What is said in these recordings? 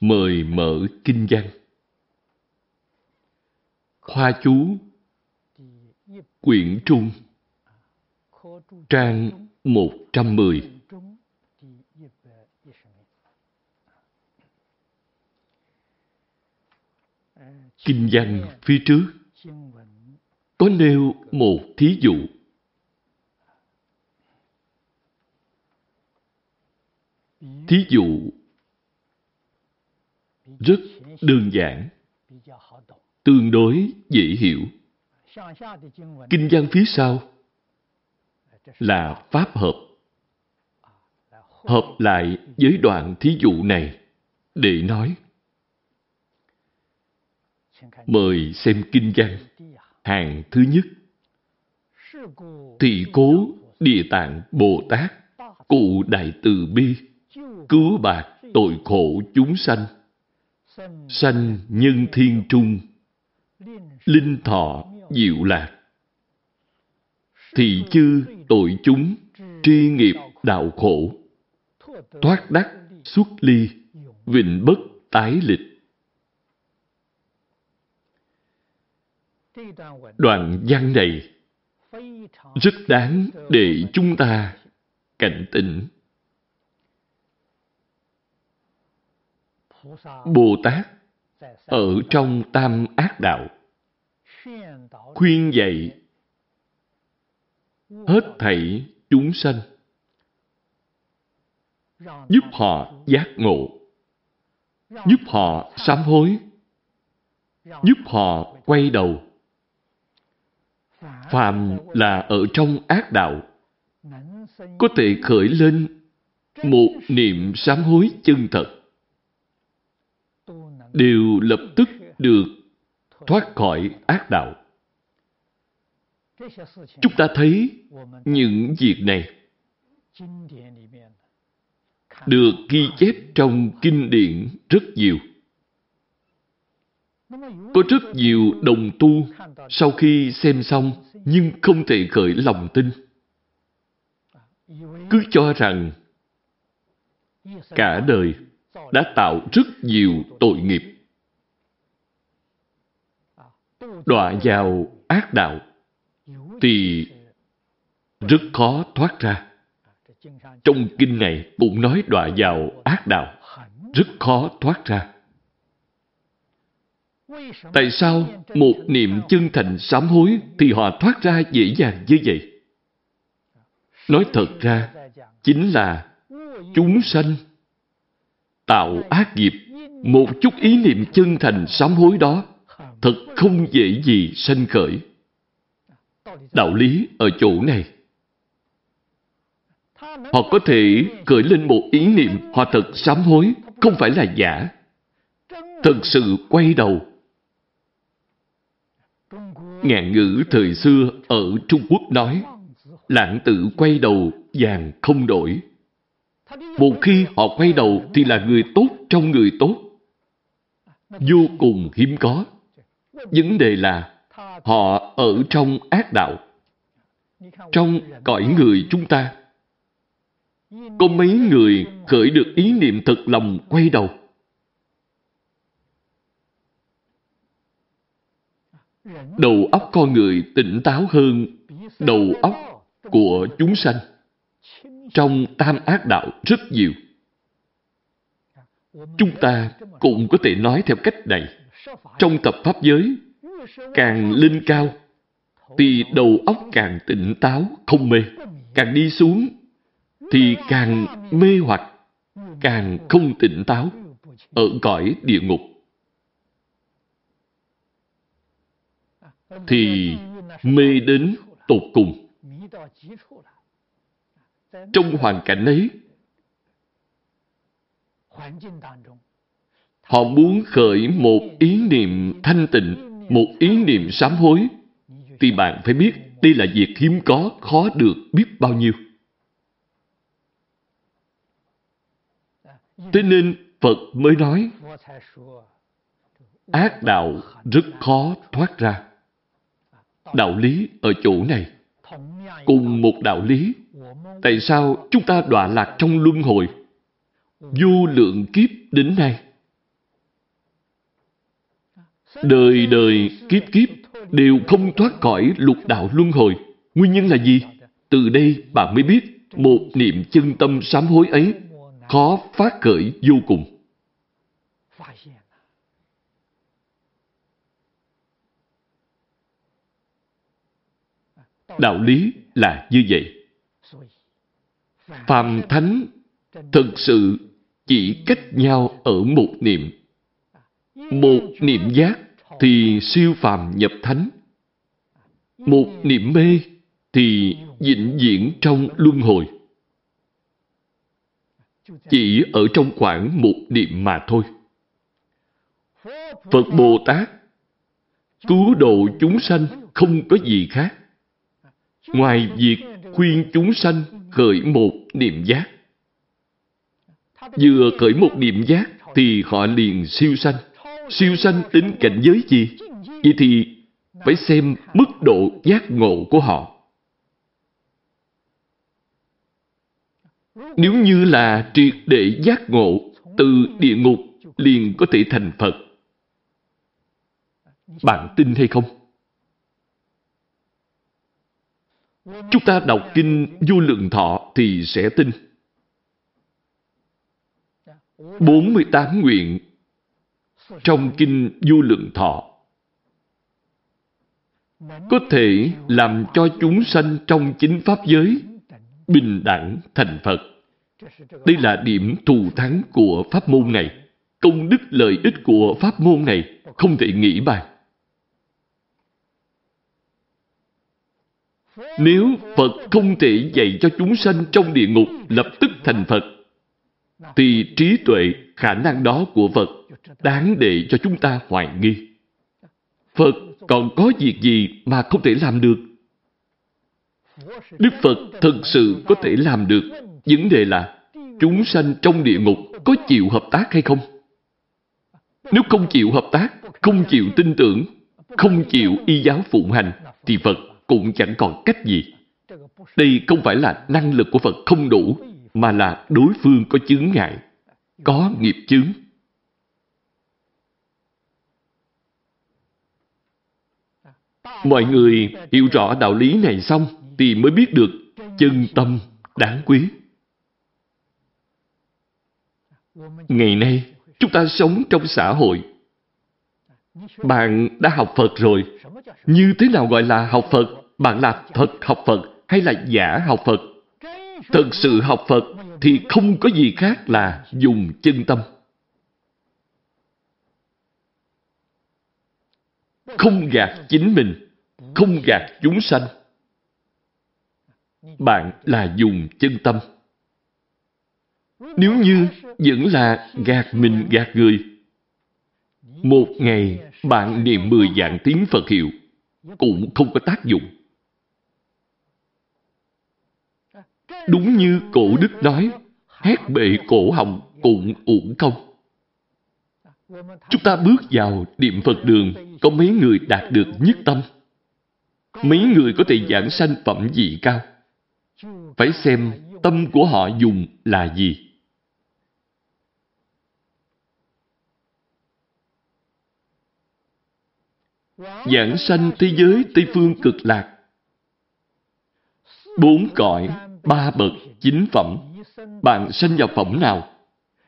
Mời mở kinh văn Khoa chú, Quyển Trung, Trang 110 Kinh văn phía trước, có nêu một thí dụ. Thí dụ rất đơn giản, tương đối dễ hiểu. Kinh văn phía sau là pháp hợp. Hợp lại với đoạn thí dụ này để nói. Mời xem kinh văn hàng thứ nhất. Thị cố Địa Tạng Bồ Tát, cụ Đại Từ Bi, cứu bạc tội khổ chúng sanh, sanh nhân thiên trung, linh thọ diệu lạc. Thị chư tội chúng, tri nghiệp đạo khổ, thoát đắc xuất ly, vịnh bất tái lịch. Đoạn văn này rất đáng để chúng ta cảnh tỉnh. Bồ Tát ở trong tam ác đạo khuyên dạy hết thảy chúng sanh giúp họ giác ngộ giúp họ sám hối giúp họ quay đầu. Phạm là ở trong ác đạo, có thể khởi lên một niệm sám hối chân thật, đều lập tức được thoát khỏi ác đạo. Chúng ta thấy những việc này được ghi chép trong kinh điển rất nhiều. Có rất nhiều đồng tu sau khi xem xong nhưng không thể khởi lòng tin. Cứ cho rằng cả đời đã tạo rất nhiều tội nghiệp. Đọa vào ác đạo thì rất khó thoát ra. Trong kinh này cũng nói đọa vào ác đạo, rất khó thoát ra. Tại sao một niệm chân thành sám hối thì họ thoát ra dễ dàng như vậy? Nói thật ra, chính là chúng sanh tạo ác nghiệp. Một chút ý niệm chân thành sám hối đó thật không dễ gì sanh khởi. Đạo lý ở chỗ này. Họ có thể khởi lên một ý niệm họ thật sám hối, không phải là giả. Thật sự quay đầu Ngạn ngữ thời xưa ở Trung Quốc nói, lãng tử quay đầu vàng không đổi. Một khi họ quay đầu thì là người tốt trong người tốt. Vô cùng hiếm có. Vấn đề là họ ở trong ác đạo. Trong cõi người chúng ta, có mấy người khởi được ý niệm thật lòng quay đầu. đầu óc con người tỉnh táo hơn đầu óc của chúng sanh. Trong tam ác đạo rất nhiều. Chúng ta cũng có thể nói theo cách này. Trong tập pháp giới, càng lên cao, thì đầu óc càng tỉnh táo, không mê. Càng đi xuống, thì càng mê hoặc, càng không tỉnh táo, ở cõi địa ngục. thì mê đến tột cùng. Trong hoàn cảnh ấy, Họ muốn khởi một ý niệm thanh tịnh, một ý niệm sám hối, thì bạn phải biết đây là việc hiếm có, khó được biết bao nhiêu. Thế nên Phật mới nói, ác đạo rất khó thoát ra. Đạo lý ở chỗ này, cùng một đạo lý, tại sao chúng ta đọa lạc trong luân hồi, vô lượng kiếp đến nay? Đời đời kiếp kiếp đều không thoát khỏi lục đạo luân hồi. Nguyên nhân là gì? Từ đây bạn mới biết một niệm chân tâm sám hối ấy khó phát khởi vô cùng. Đạo lý là như vậy. Phàm thánh thực sự chỉ cách nhau ở một niệm. Một niệm giác thì siêu phàm nhập thánh. Một niệm mê thì vĩnh viễn trong luân hồi. Chỉ ở trong khoảng một niệm mà thôi. Phật Bồ Tát cứu độ chúng sanh không có gì khác. Ngoài việc khuyên chúng sanh khởi một niệm giác. Vừa khởi một niệm giác thì họ liền siêu sanh. Siêu sanh đến cảnh giới gì? Vậy thì phải xem mức độ giác ngộ của họ. Nếu như là triệt để giác ngộ từ địa ngục liền có thể thành Phật. Bạn tin hay không? Chúng ta đọc kinh vô lượng thọ thì sẽ tin. 48 nguyện trong kinh vô lượng thọ có thể làm cho chúng sanh trong chính pháp giới bình đẳng thành Phật. Đây là điểm thù thắng của pháp môn này. Công đức, lợi ích của pháp môn này không thể nghĩ bàn. Nếu Phật không thể dạy cho chúng sanh trong địa ngục lập tức thành Phật, thì trí tuệ, khả năng đó của Phật đáng để cho chúng ta hoài nghi. Phật còn có việc gì mà không thể làm được? Đức Phật thực sự có thể làm được. Vấn đề là chúng sanh trong địa ngục có chịu hợp tác hay không? Nếu không chịu hợp tác, không chịu tin tưởng, không chịu y giáo phụng hành, thì Phật cũng chẳng còn cách gì. Đây không phải là năng lực của Phật không đủ, mà là đối phương có chướng ngại, có nghiệp chướng. Mọi người hiểu rõ đạo lý này xong thì mới biết được chân tâm đáng quý. Ngày nay, chúng ta sống trong xã hội. Bạn đã học Phật rồi. Như thế nào gọi là học Phật? Bạn là thật học Phật hay là giả học Phật? Thật sự học Phật thì không có gì khác là dùng chân tâm. Không gạt chính mình, không gạt chúng sanh. Bạn là dùng chân tâm. Nếu như vẫn là gạt mình gạt người, một ngày bạn niệm mười dạng tiếng Phật hiệu cũng không có tác dụng. Đúng như cổ đức nói, hét bệ cổ họng cũng uổng công. Chúng ta bước vào niệm Phật đường, có mấy người đạt được nhất tâm. Mấy người có thể giảng sanh phẩm vị cao. Phải xem tâm của họ dùng là gì. Giảng sanh thế giới Tây Phương cực lạc. Bốn cõi, ba bậc, chính phẩm. Bạn sanh vào phẩm nào?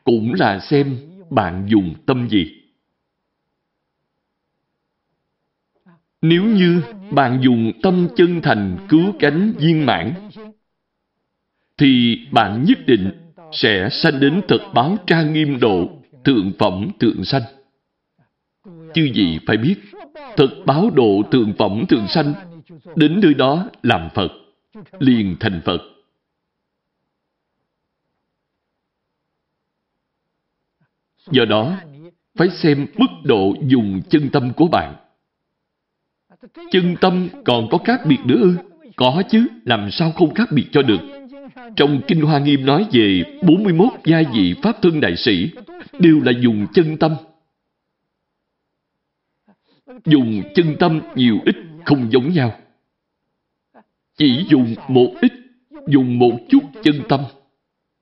Cũng là xem bạn dùng tâm gì. Nếu như bạn dùng tâm chân thành cứu cánh viên mãn, thì bạn nhất định sẽ sanh đến thật báo trang nghiêm độ, thượng phẩm thượng sanh. Chư gì phải biết, thật báo độ thượng phẩm thượng sanh, đến nơi đó làm Phật, liền thành Phật. Do đó, phải xem mức độ dùng chân tâm của bạn. Chân tâm còn có khác biệt nữa ư? Có chứ, làm sao không khác biệt cho được? Trong Kinh Hoa Nghiêm nói về 41 gia vị Pháp Thân Đại Sĩ đều là dùng chân tâm. Dùng chân tâm nhiều ít không giống nhau. Chỉ dùng một ít, dùng một chút chân tâm,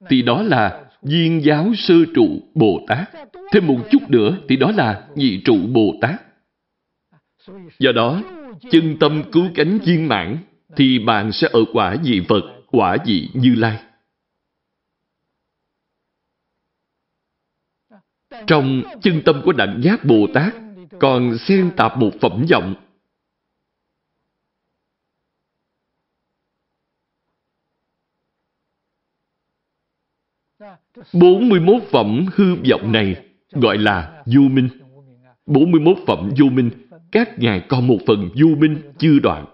thì đó là viên giáo sơ trụ Bồ Tát. Thêm một chút nữa thì đó là nhị trụ Bồ Tát. Do đó, chân tâm cứu cánh viên mãn thì bạn sẽ ở quả vị Phật, quả vị Như Lai. Trong chân tâm của Đảnh Giác Bồ Tát còn xen tạp một phẩm vọng. 41 phẩm hư vọng này gọi là vô minh. 41 phẩm vô minh, các ngài còn một phần vô minh chưa đoạn,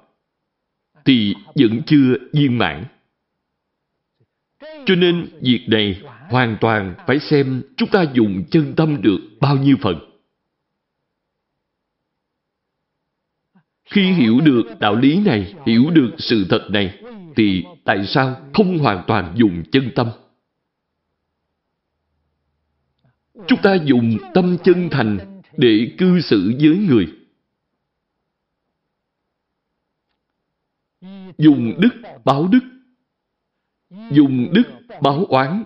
thì vẫn chưa viên mãn. Cho nên việc này hoàn toàn phải xem chúng ta dùng chân tâm được bao nhiêu phần. Khi hiểu được đạo lý này, hiểu được sự thật này, thì tại sao không hoàn toàn dùng chân tâm? Chúng ta dùng tâm chân thành để cư xử với người. Dùng đức báo đức. Dùng đức báo oán.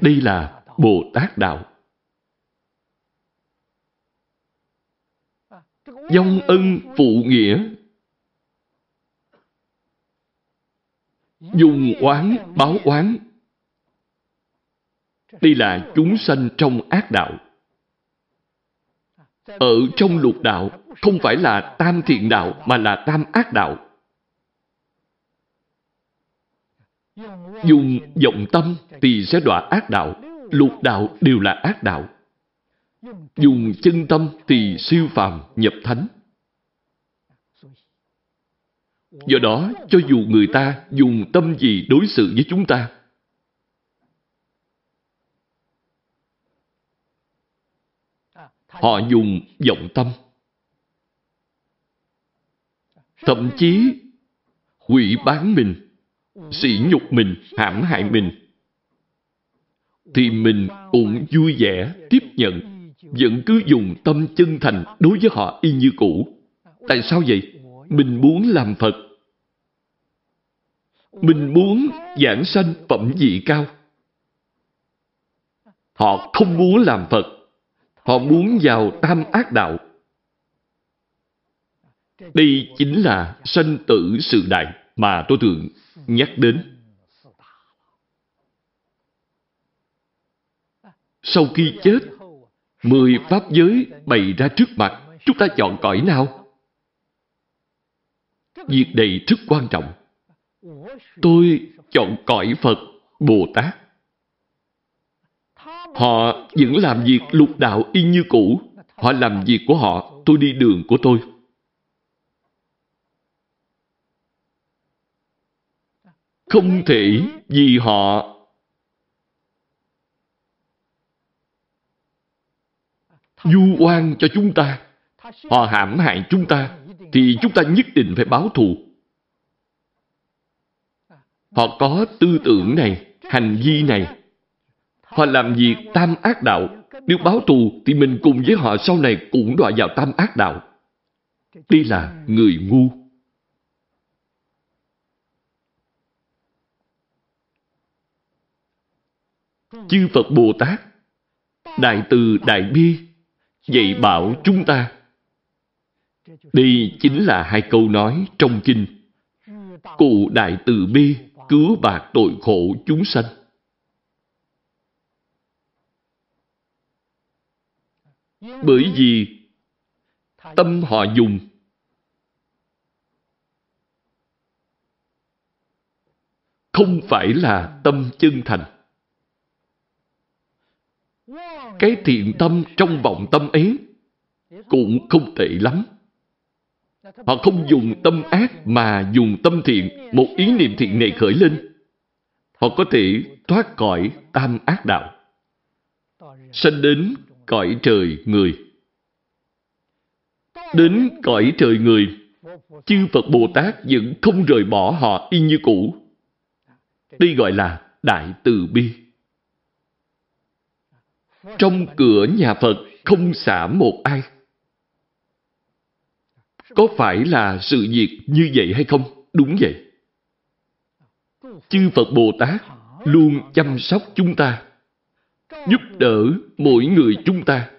Đây là Bồ Tát Đạo. Dông ân phụ nghĩa dùng oán báo oán. Đây là chúng sanh trong ác đạo. Ở trong lục đạo, không phải là tam thiện đạo mà là tam ác đạo. Dùng vọng tâm thì sẽ đọa ác đạo. Lục đạo đều là ác đạo. Dùng chân tâm thì siêu phàm nhập thánh. Do đó, cho dù người ta dùng tâm gì đối xử với chúng ta, họ dùng vọng tâm. Thậm chí hủy bán mình, sỉ nhục mình, hãm hại mình, thì mình cũng vui vẻ tiếp nhận, vẫn cứ dùng tâm chân thành đối với họ y như cũ. Tại sao vậy? Mình muốn làm Phật. Mình muốn giảng sanh phẩm vị cao. Họ không muốn làm Phật. Họ muốn vào tam ác đạo. Đây chính là sanh tử sự đại mà tôi thường nhắc đến. Sau khi chết, mười pháp giới bày ra trước mặt, chúng ta chọn cõi nào? Việc này rất quan trọng. Tôi chọn cõi Phật, Bồ Tát. Họ vẫn làm việc lục đạo y như cũ. Họ làm việc của họ, tôi đi đường của tôi. Không thể vì họ du oan cho chúng ta. Họ hãm hại chúng ta thì chúng ta nhất định phải báo thù. Họ có tư tưởng này, hành vi này. Họ làm việc tam ác đạo. Nếu báo thù thì mình cùng với họ sau này cũng đọa vào tam ác đạo. Đây là người ngu. Chư Phật Bồ Tát, Đại Từ Đại Bi, dạy bảo chúng ta đây chính là hai câu nói trong kinh. Cụ đại từ bi, cứu bạc tội khổ chúng sanh. Bởi vì tâm họ dùng không phải là tâm chân thành. Cái thiện tâm trong vọng tâm ấy cũng không tệ lắm. Họ không dùng tâm ác mà dùng tâm thiện, một ý niệm thiện này khởi lên. họ có thể thoát khỏi tam ác đạo, sanh đến cõi trời người. Đến cõi trời người, chư Phật Bồ Tát vẫn không rời bỏ họ y như cũ. Đây gọi là Đại Từ Bi. Trong cửa nhà Phật không xả một ai. Có phải là sự việc như vậy hay không? Đúng vậy. Chư Phật Bồ Tát luôn chăm sóc chúng ta, giúp đỡ mỗi người chúng ta.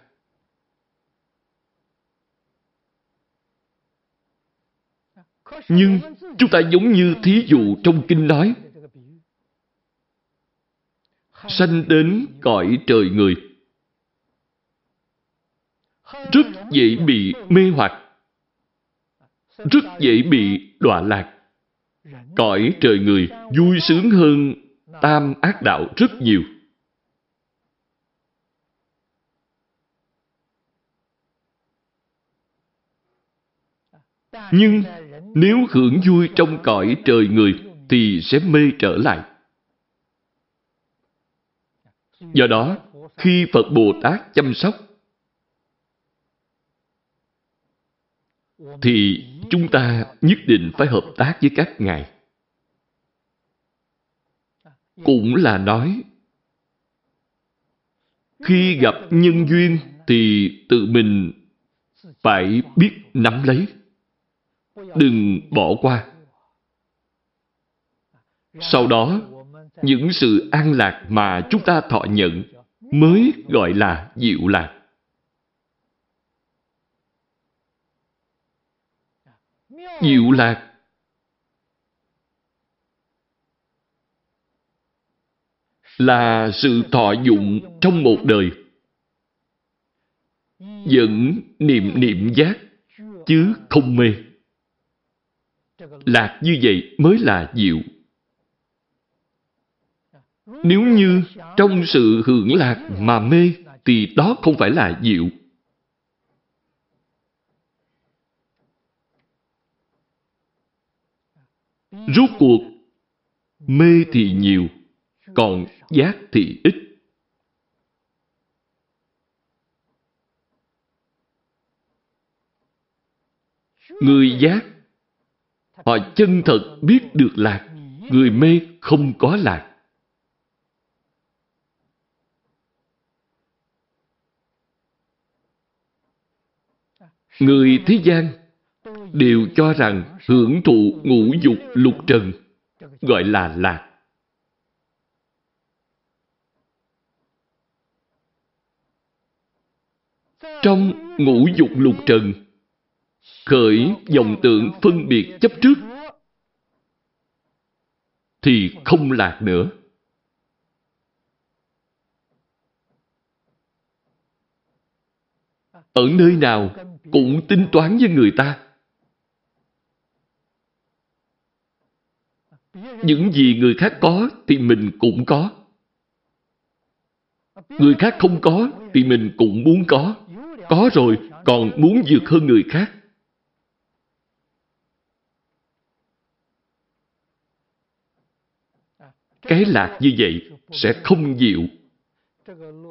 Nhưng chúng ta giống như thí dụ trong kinh nói, sanh đến cõi trời người. Rất dễ bị mê hoặc, rất dễ bị đọa lạc. Cõi trời người vui sướng hơn tam ác đạo rất nhiều. Nhưng nếu hưởng vui trong cõi trời người thì sẽ mê trở lại. Do đó, khi Phật Bồ Tát chăm sóc, thì chúng ta nhất định phải hợp tác với các ngài. Cũng là nói, khi gặp nhân duyên thì tự mình phải biết nắm lấy. Đừng bỏ qua. Sau đó, những sự an lạc mà chúng ta thọ nhận mới gọi là diệu lạc. Diệu lạc là sự thọ dụng trong một đời. Vẫn niệm niệm giác, chứ không mê. Lạc như vậy mới là diệu. Nếu như trong sự hưởng lạc mà mê, thì đó không phải là diệu. Rốt cuộc, mê thì nhiều, còn giác thì ít. Người giác, họ chân thật biết được lạc, người mê không có lạc. Người thế gian đều cho rằng hưởng thụ ngũ dục lục trần gọi là lạc. Trong ngũ dục lục trần, khởi dòng tượng phân biệt chấp trước, thì không lạc nữa. Ở nơi nào cũng tính toán với người ta. Những gì người khác có thì mình cũng có. Người khác không có thì mình cũng muốn có. Có rồi, còn muốn vượt hơn người khác. Cái lạc như vậy sẽ không dịu.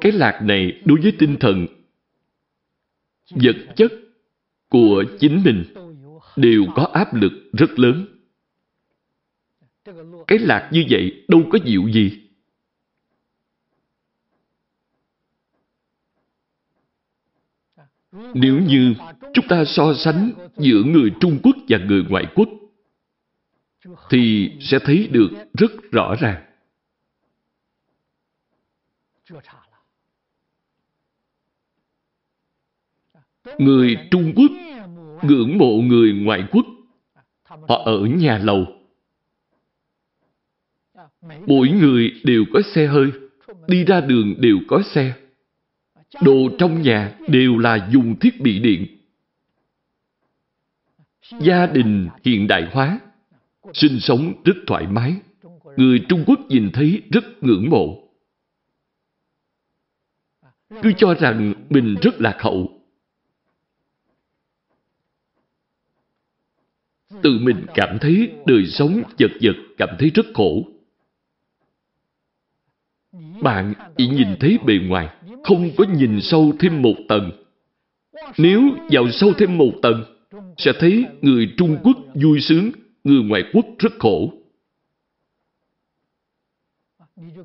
Cái lạc này đối với tinh thần, vật chất của chính mình đều có áp lực rất lớn. Cái lạc như vậy đâu có dịu gì. Nếu như chúng ta so sánh giữa người Trung Quốc và người ngoại quốc, thì sẽ thấy được rất rõ ràng. Người Trung Quốc ngưỡng mộ người ngoại quốc. Họ ở nhà lầu. Mỗi người đều có xe hơi. Đi ra đường đều có xe. Đồ trong nhà đều là dùng thiết bị điện. Gia đình hiện đại hóa. Sinh sống rất thoải mái. Người Trung Quốc nhìn thấy rất ngưỡng mộ. Cứ cho rằng mình rất lạc hậu tự mình cảm thấy đời sống chật vật, cảm thấy rất khổ. Bạn chỉ nhìn thấy bề ngoài, không có nhìn sâu thêm một tầng. Nếu vào sâu thêm một tầng, sẽ thấy người Trung Quốc vui sướng, người ngoại quốc rất khổ.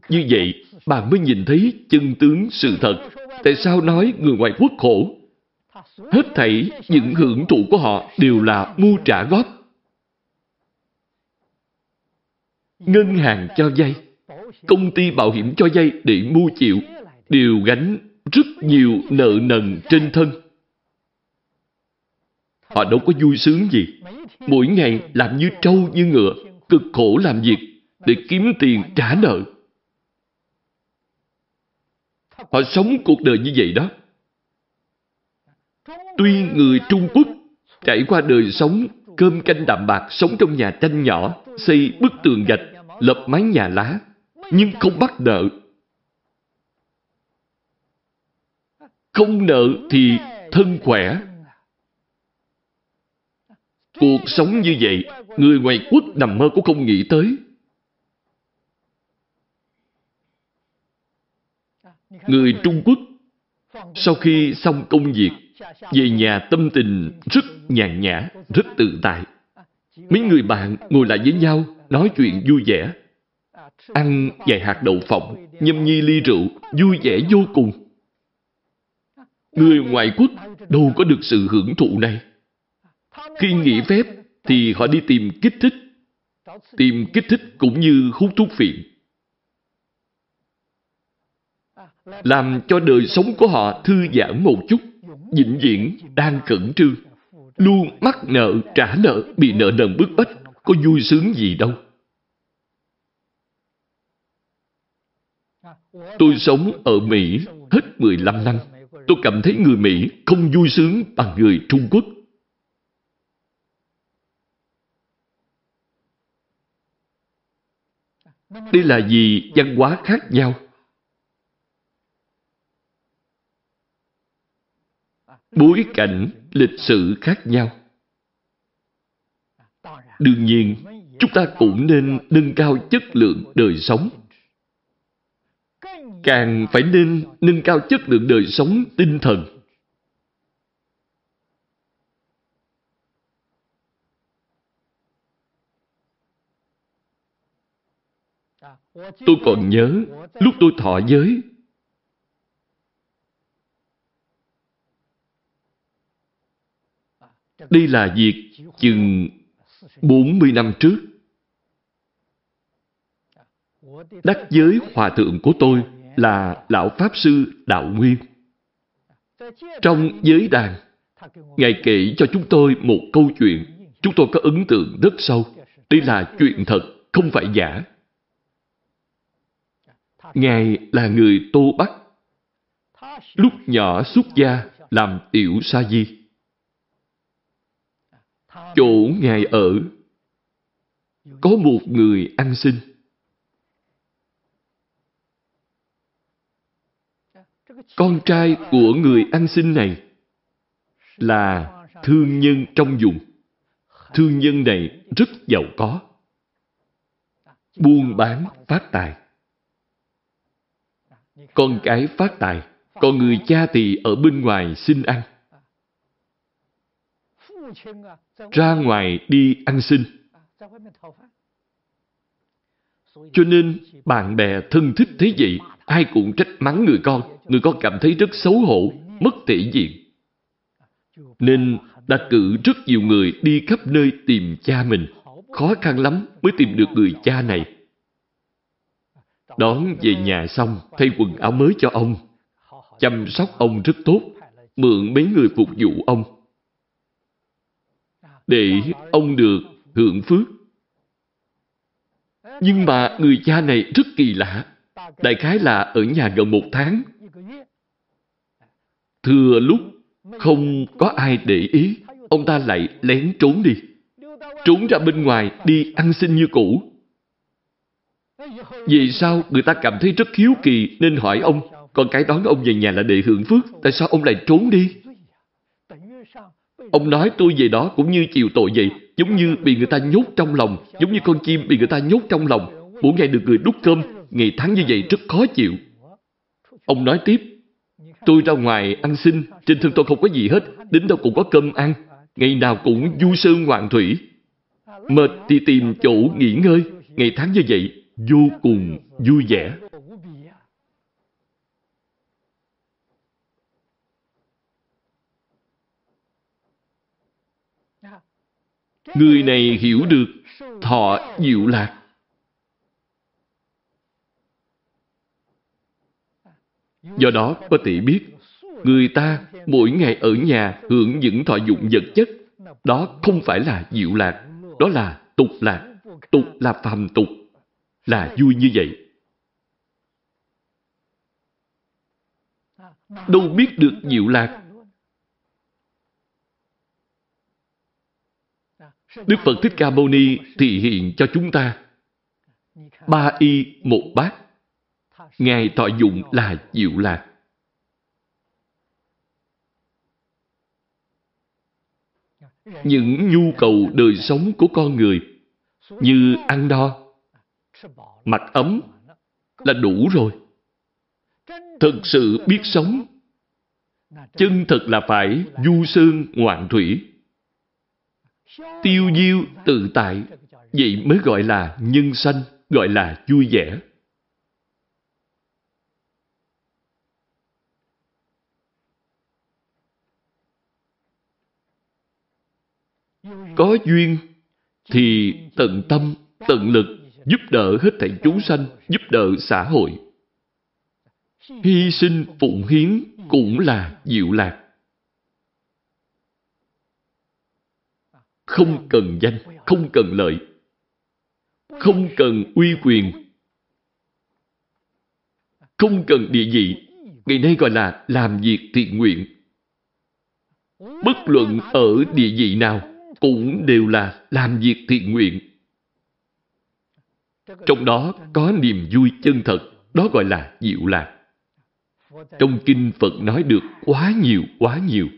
Như vậy, bạn mới nhìn thấy chân tướng sự thật. Tại sao nói người ngoại quốc khổ? Hết thảy những hưởng thụ của họ đều là mua trả góp. Ngân hàng cho vay, công ty bảo hiểm cho vay để mua chịu, đều gánh rất nhiều nợ nần trên thân. Họ đâu có vui sướng gì. Mỗi ngày làm như trâu như ngựa, cực khổ làm việc để kiếm tiền trả nợ. Họ sống cuộc đời như vậy đó. Tuy người Trung Quốc trải qua đời sống cơm canh đạm bạc sống trong nhà tranh nhỏ, xây bức tường gạch, lập mái nhà lá, nhưng không bắt nợ. Không nợ thì thân khỏe. Cuộc sống như vậy, người ngoài quốc nằm mơ cũng không nghĩ tới. Người Trung Quốc sau khi xong công việc về nhà tâm tình rất nhàn nhã, rất tự tại. Mấy người bạn ngồi lại với nhau, nói chuyện vui vẻ. Ăn vài hạt đậu phộng, nhâm nhi ly rượu, vui vẻ vô cùng. Người ngoại quốc đâu có được sự hưởng thụ này. Khi nghỉ phép thì họ đi tìm kích thích. Tìm kích thích cũng như hút thuốc phiện. Làm cho đời sống của họ thư giãn một chút vĩnh viễn đang cẩn trương, luôn mắc nợ trả nợ, bị nợ nần bức bách, có vui sướng gì đâu. Tôi sống ở Mỹ hết 15 năm. Tôi cảm thấy người Mỹ không vui sướng bằng người Trung Quốc. Đây là vì văn hóa khác nhau. bối cảnh, lịch sử khác nhau. Đương nhiên, chúng ta cũng nên nâng cao chất lượng đời sống. Càng phải nên nâng cao chất lượng đời sống tinh thần. Tôi còn nhớ lúc tôi thọ giới Đây là việc chừng 40 năm trước. Đắc giới hòa thượng của tôi là Lão Pháp Sư Đạo Nguyên. Trong giới đàn, Ngài kể cho chúng tôi một câu chuyện. Chúng tôi có ấn tượng rất sâu. Đây là chuyện thật, không phải giả. Ngài là người Tô Bắc. Lúc nhỏ xuất gia làm tiểu sa di chỗ Ngài ở có một người ăn xin. Con trai của người ăn xin này là thương nhân trong vùng. Thương nhân này rất giàu có. Buôn bán phát tài. Con cái phát tài, còn người cha thì ở bên ngoài xin ăn ra ngoài đi ăn xin. Cho nên bạn bè thân thích thế vậy, ai cũng trách mắng người con. Người con cảm thấy rất xấu hổ, mất thể diện. Nên đã cử rất nhiều người đi khắp nơi tìm cha mình. Khó khăn lắm mới tìm được người cha này. Đón về nhà xong, thay quần áo mới cho ông. Chăm sóc ông rất tốt, mượn mấy người phục vụ ông để ông được hưởng phước. Nhưng mà người cha này rất kỳ lạ. Đại khái là ở nhà gần một tháng. Thừa lúc không có ai để ý, ông ta lại lén trốn đi. Trốn ra bên ngoài đi ăn xin như cũ. Vì sao người ta cảm thấy rất hiếu kỳ nên hỏi ông, con cái đón ông về nhà là để hưởng phước, tại sao ông lại trốn đi? Ông nói tôi về đó cũng như chịu tội vậy, giống như bị người ta nhốt trong lòng, giống như con chim bị người ta nhốt trong lòng. Mỗi ngày được người đút cơm, ngày tháng như vậy rất khó chịu. Ông nói tiếp, tôi ra ngoài ăn xin, trên thân tôi không có gì hết, đến đâu cũng có cơm ăn, ngày nào cũng du sơn hoàng thủy. Mệt thì tìm chỗ nghỉ ngơi, ngày tháng như vậy vô cùng vui vẻ. Người này hiểu được thọ diệu lạc. Do đó có thể biết, người ta mỗi ngày ở nhà hưởng những thọ dụng vật chất, đó không phải là diệu lạc, đó là tục lạc. Tục là phàm tục, là vui như vậy. Đâu biết được diệu lạc. Đức Phật Thích Ca Mâu Ni thị hiện cho chúng ta ba y một bát. Ngài thọ dụng là diệu lạc. Những nhu cầu đời sống của con người như ăn no, mặc ấm là đủ rồi. Thực sự biết sống, chân thật là phải du sơn ngoạn thủy. Tiêu diêu tự tại, vậy mới gọi là nhân sanh, gọi là vui vẻ. Có duyên thì tận tâm, tận lực giúp đỡ hết thảy chúng sanh, giúp đỡ xã hội. Hy sinh phụng hiến cũng là diệu lạc. Không cần danh, không cần lợi, không cần uy quyền, không cần địa vị. Ngày nay gọi là làm việc thiện nguyện. Bất luận ở địa vị nào, cũng đều là làm việc thiện nguyện. Trong đó có niềm vui chân thật, đó gọi là diệu lạc. Trong kinh Phật nói được quá nhiều, quá nhiều.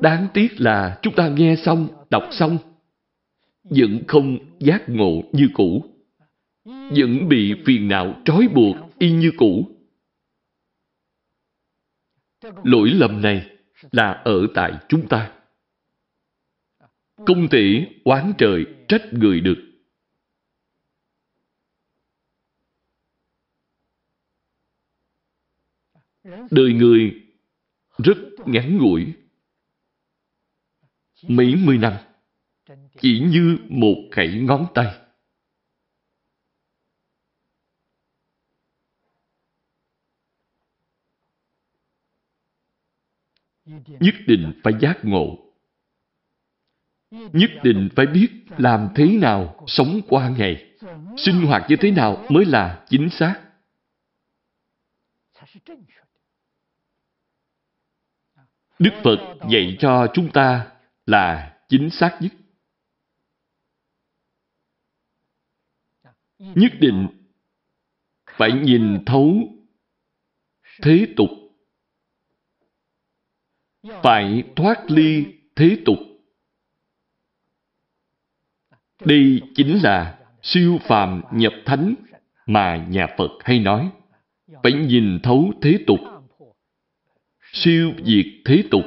Đáng tiếc là chúng ta nghe xong, đọc xong, vẫn không giác ngộ như cũ. Vẫn bị phiền não trói buộc y như cũ. Lỗi lầm này là ở tại chúng ta. Không thể oán trời trách người được. Đời người rất ngắn ngủi. Mấy mươi năm, chỉ như một khẩy ngón tay. Nhất định phải giác ngộ. Nhất định phải biết làm thế nào sống qua ngày, sinh hoạt như thế nào mới là chính xác. Đức Phật dạy cho chúng ta là chính xác nhất. Nhất định phải nhìn thấu thế tục phải thoát ly thế tục. Đây chính là siêu phàm nhập thánh mà nhà Phật hay nói. Phải nhìn thấu thế tục, siêu diệt thế tục.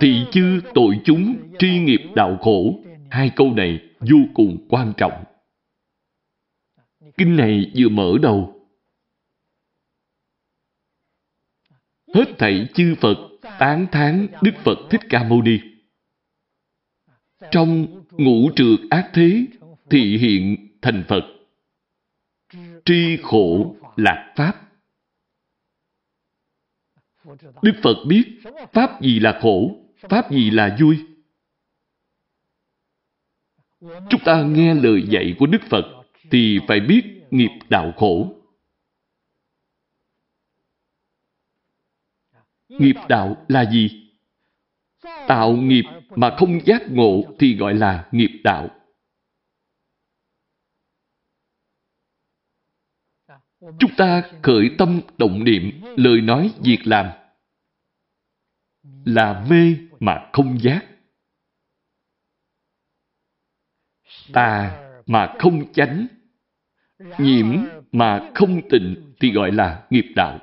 Thị chư tội chúng tri nghiệp đạo khổ. Hai câu này vô cùng quan trọng. Kinh này vừa mở đầu. Hết thảy chư Phật tán thán Đức Phật Thích Ca Mâu Ni. Trong ngũ trượt ác thế thị hiện thành Phật. Tri khổ lạc Pháp. Đức Phật biết Pháp gì là khổ, Pháp gì là vui. Chúng ta nghe lời dạy của Đức Phật thì phải biết nghiệp đạo khổ. Nghiệp đạo là gì? Tạo nghiệp mà không giác ngộ thì gọi là nghiệp đạo. Chúng ta khởi tâm động niệm, lời nói, việc làm. là mê mà không giác. Tà mà không chánh. Nhiễm mà không tịnh thì gọi là nghiệp đạo.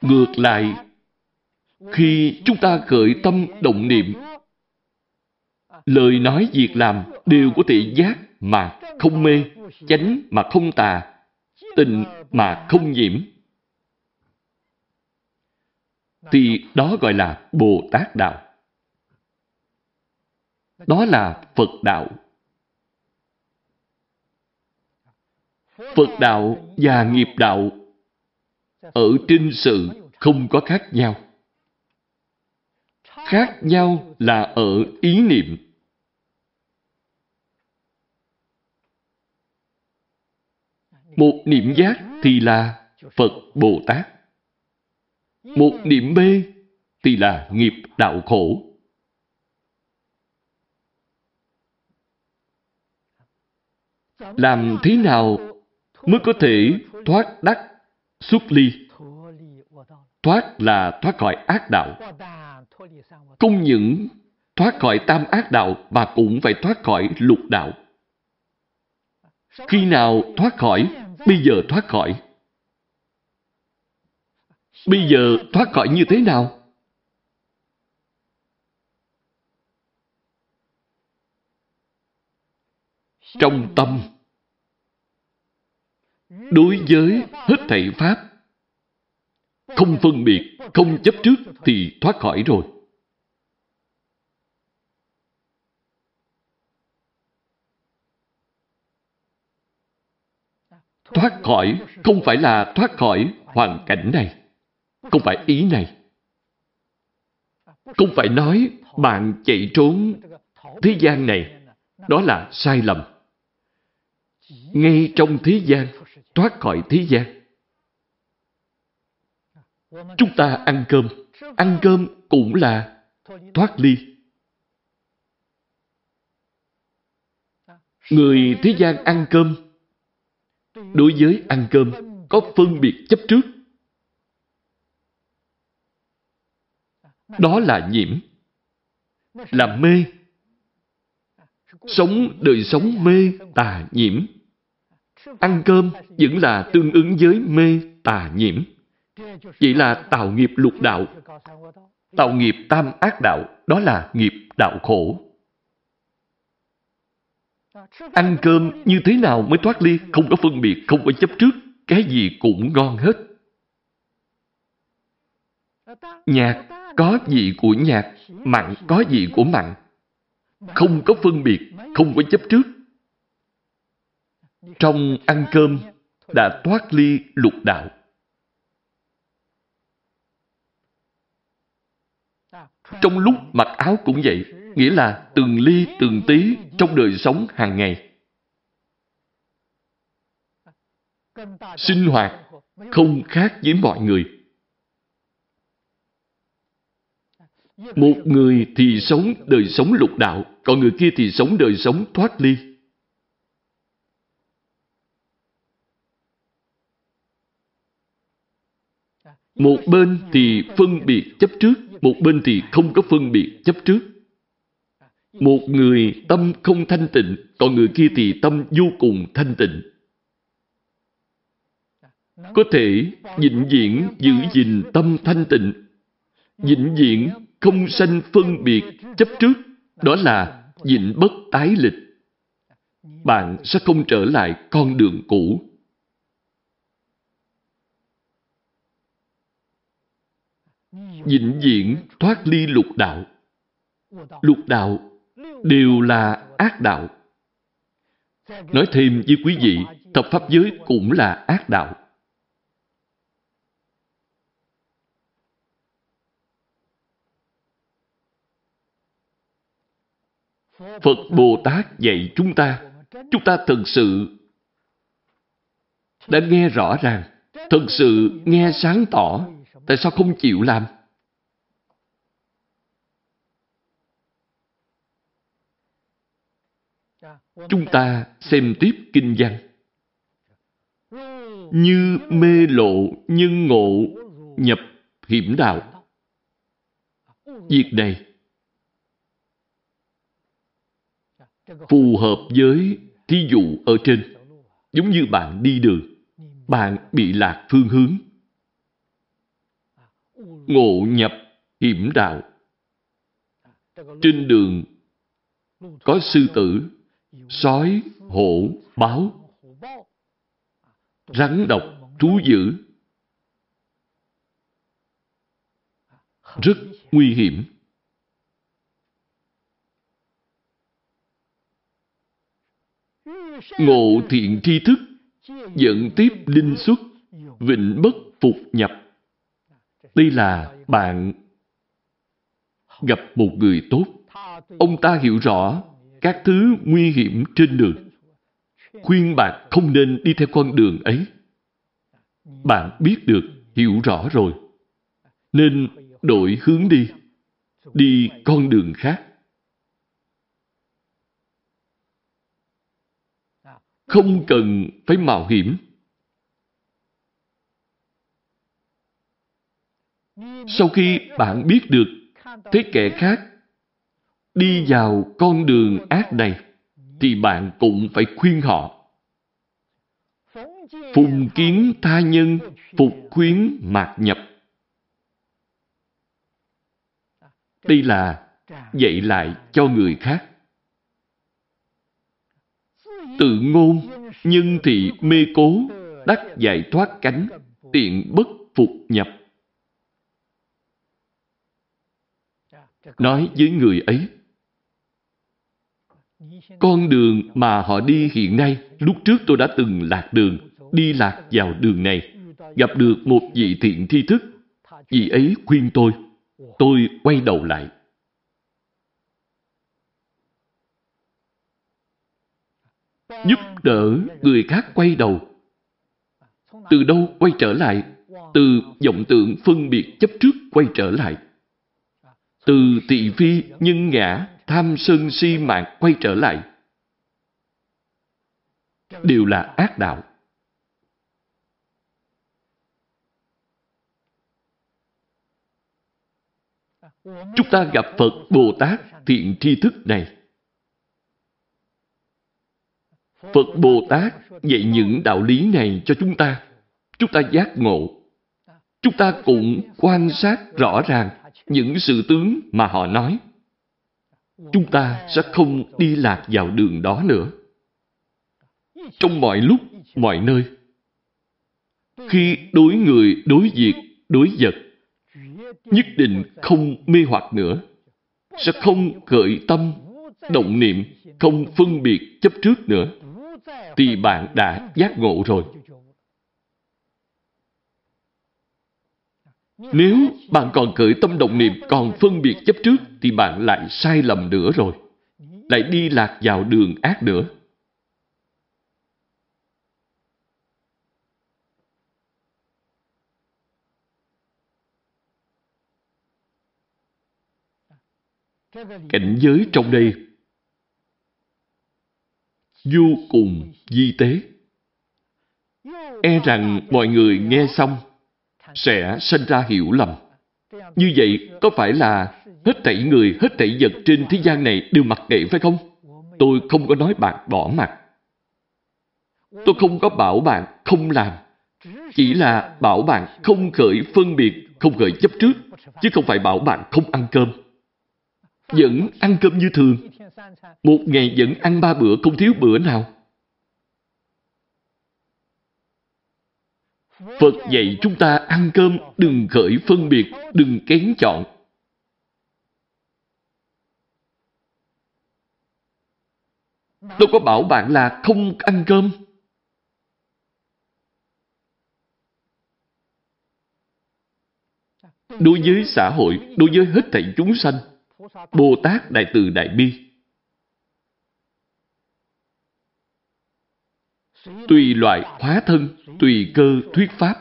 Ngược lại, khi chúng ta khởi tâm động niệm, lời nói việc làm đều có thể giác mà không mê, chánh mà không tà, tịnh mà không nhiễm. Thì đó gọi là Bồ Tát Đạo. Đó là Phật Đạo. Phật Đạo và nghiệp đạo ở trên sự không có khác nhau. Khác nhau là ở ý niệm. Một niệm giác thì là Phật Bồ Tát. Một niệm mê thì là nghiệp đạo khổ. Làm thế nào mới có thể thoát đắc, xuất ly? Thoát là thoát khỏi ác đạo. Không những thoát khỏi tam ác đạo mà cũng phải thoát khỏi lục đạo. Khi nào thoát khỏi, bây giờ thoát khỏi. Bây giờ thoát khỏi như thế nào? Trong tâm, đối với hết thảy Pháp, không phân biệt, không chấp trước thì thoát khỏi rồi. Thoát khỏi không phải là thoát khỏi hoàn cảnh này. Không phải ý này. Không phải nói bạn chạy trốn thế gian này. Đó là sai lầm. Ngay trong thế gian, thoát khỏi thế gian. Chúng ta ăn cơm. Ăn cơm cũng là thoát ly. Người thế gian ăn cơm đối với ăn cơm có phân biệt chấp trước. Đó là nhiễm, là mê. Sống đời sống mê tà nhiễm. Ăn cơm vẫn là tương ứng với mê tà nhiễm. Vậy là tạo nghiệp lục đạo. Tạo nghiệp tam ác đạo, đó là nghiệp đạo khổ. Ăn cơm như thế nào mới thoát ly, không có phân biệt, không có chấp trước, cái gì cũng ngon hết. Nhạc có vị của nhạc, mặn có vị của mặn. Không có phân biệt, không có chấp trước. Trong ăn cơm đã thoát ly lục đạo. Trong lúc mặc áo cũng vậy, nghĩa là từng ly từng tí trong đời sống hàng ngày. Sinh hoạt không khác với mọi người. Một người thì sống đời sống lục đạo, còn người kia thì sống đời sống thoát ly. Một bên thì phân biệt chấp trước, một bên thì không có phân biệt chấp trước. Một người tâm không thanh tịnh, còn người kia thì tâm vô cùng thanh tịnh. Có thể vĩnh viễn giữ gìn tâm thanh tịnh, vĩnh viễn không sanh phân biệt chấp trước, đó là vĩnh bất tái lịch. Bạn sẽ không trở lại con đường cũ. Vĩnh viễn thoát ly lục đạo. Lục đạo đều là ác đạo. Nói thêm với quý vị, thập pháp giới cũng là ác đạo. Phật Bồ Tát dạy chúng ta, chúng ta thật sự đã nghe rõ ràng, thật sự nghe sáng tỏ, tại sao không chịu làm? Chúng ta xem tiếp kinh văn. như mê lộ nhân ngộ nhập hiểm đạo. Việc này phù hợp với thí dụ ở trên. Giống như bạn đi đường, bạn bị lạc phương hướng. Ngộ nhập hiểm đạo. Trên đường có sư tử, sói, hổ, báo, rắn độc, thú dữ. Rất nguy hiểm. Ngộ thiện tri thức, dẫn tiếp linh xuất, vịnh bất phục nhập. Đây là bạn gặp một người tốt. Ông ta hiểu rõ các thứ nguy hiểm trên đường. Khuyên bạn không nên đi theo con đường ấy. Bạn biết được, hiểu rõ rồi. Nên đổi hướng đi. Đi con đường khác. Không cần phải mạo hiểm. Sau khi bạn biết được thấy kẻ khác đi vào con đường ác này, thì bạn cũng phải khuyên họ. Phùng kiến tha nhân, phục khuyến mạc nhập. Đây là dạy lại cho người khác. Tự ngôn, nhân thị mê cố, đắc giải thoát cánh, tiện bất phục nhập. Nói với người ấy, con đường mà họ đi hiện nay, lúc trước tôi đã từng lạc đường, đi lạc vào đường này, gặp được một vị thiện thi thức. Vị ấy khuyên tôi, tôi quay đầu lại. Giúp đỡ người khác quay đầu. Từ đâu quay trở lại? Từ vọng tượng phân biệt chấp trước quay trở lại. Từ tỳ phi, nhân ngã, tham sân si mạng quay trở lại. Đều là ác đạo. Chúng ta gặp Phật Bồ Tát thiện tri thức này. Phật Bồ Tát dạy những đạo lý này cho chúng ta. Chúng ta giác ngộ. Chúng ta cũng quan sát rõ ràng những sự tướng mà họ nói chúng ta sẽ không đi lạc vào đường đó nữa. Trong mọi lúc, mọi nơi, khi đối người, đối việc, đối vật, nhất định không mê hoặc nữa, sẽ không khởi tâm, động niệm, không phân biệt chấp trước nữa, thì bạn đã giác ngộ rồi. Nếu bạn còn khởi tâm động niệm, còn phân biệt chấp trước, thì bạn lại sai lầm nữa rồi. Lại đi lạc vào đường ác nữa. Cảnh giới trong đây vô cùng di tế. E rằng mọi người nghe xong sẽ sinh ra hiểu lầm. Như vậy có phải là hết thảy người, hết thảy vật trên thế gian này đều mặc kệ phải không? Tôi không có nói bạn bỏ mặt. Tôi không có bảo bạn không làm. Chỉ là bảo bạn không khởi phân biệt, không khởi chấp trước, chứ không phải bảo bạn không ăn cơm. Vẫn ăn cơm như thường. Một ngày vẫn ăn ba bữa, không thiếu bữa nào. Phật dạy chúng ta ăn cơm đừng khởi phân biệt, đừng kén chọn. Đâu có bảo bạn là không ăn cơm. Đối với xã hội, đối với hết thảy chúng sanh, Bồ Tát Đại Từ Đại Bi tùy loại hóa thân, tùy cơ thuyết pháp.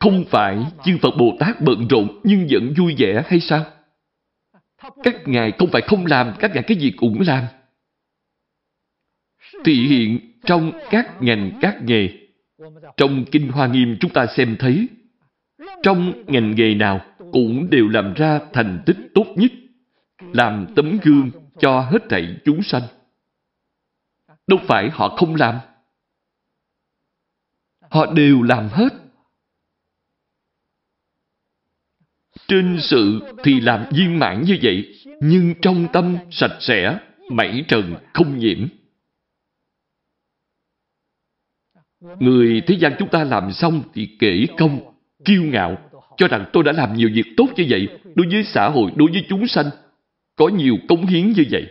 Không phải chư Phật Bồ Tát bận rộn nhưng vẫn vui vẻ hay sao? Các ngài không phải không làm, các ngài cái gì cũng làm. Thị hiện trong các ngành các nghề, Trong Kinh Hoa Nghiêm chúng ta xem thấy, trong ngành nghề nào cũng đều làm ra thành tích tốt nhất, làm tấm gương cho hết thảy chúng sanh. Đâu phải họ không làm. Họ đều làm hết. Trên sự thì làm viên mãn như vậy, nhưng trong tâm sạch sẽ, mảy trần không nhiễm. Người thế gian chúng ta làm xong thì kể công, kiêu ngạo, cho rằng tôi đã làm nhiều việc tốt như vậy, đối với xã hội, đối với chúng sanh, có nhiều cống hiến như vậy.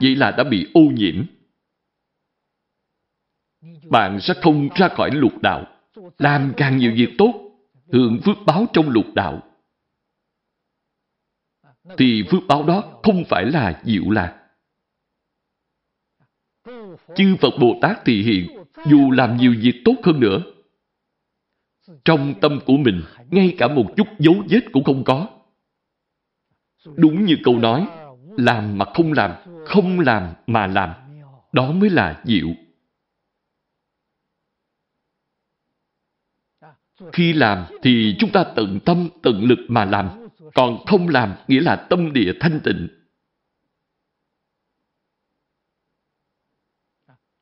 Vậy là đã bị ô nhiễm. Bạn sẽ không ra khỏi lục đạo, làm càng nhiều việc tốt, hưởng phước báo trong lục đạo. Thì phước báo đó không phải là diệu lạc. Chư Phật Bồ Tát thì hiện, dù làm nhiều việc tốt hơn nữa, trong tâm của mình, ngay cả một chút dấu vết cũng không có. Đúng như câu nói, làm mà không làm, không làm mà làm. Đó mới là diệu. Khi làm thì chúng ta tận tâm, tận lực mà làm. Còn không làm nghĩa là tâm địa thanh tịnh.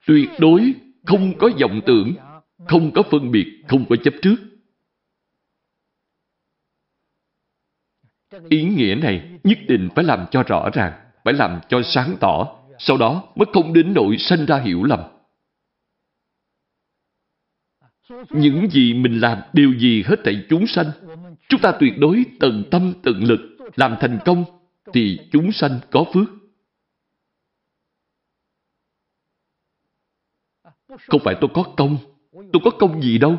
Tuyệt đối không có vọng tưởng, không có phân biệt, không có chấp trước. Ý nghĩa này nhất định phải làm cho rõ ràng, phải làm cho sáng tỏ, sau đó mới không đến nỗi sanh ra hiểu lầm. Những gì mình làm đều gì hết thảy chúng sanh. Chúng ta tuyệt đối tận tâm tận lực, làm thành công, thì chúng sanh có phước. Không phải tôi có công, tôi có công gì đâu.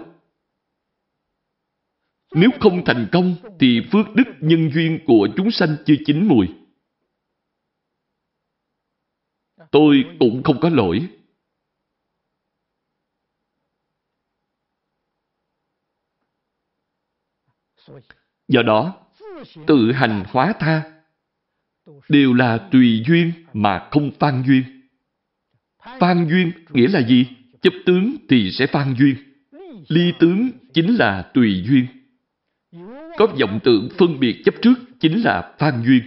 Nếu không thành công, thì phước đức nhân duyên của chúng sanh chưa chín mùi. Tôi cũng không có lỗi. Do đó, tự hành hóa tha đều là tùy duyên mà không phan duyên. Phan duyên nghĩa là gì? Chấp tướng thì sẽ phan duyên. Ly tướng chính là tùy duyên. Có vọng tượng phân biệt chấp trước chính là phan duyên.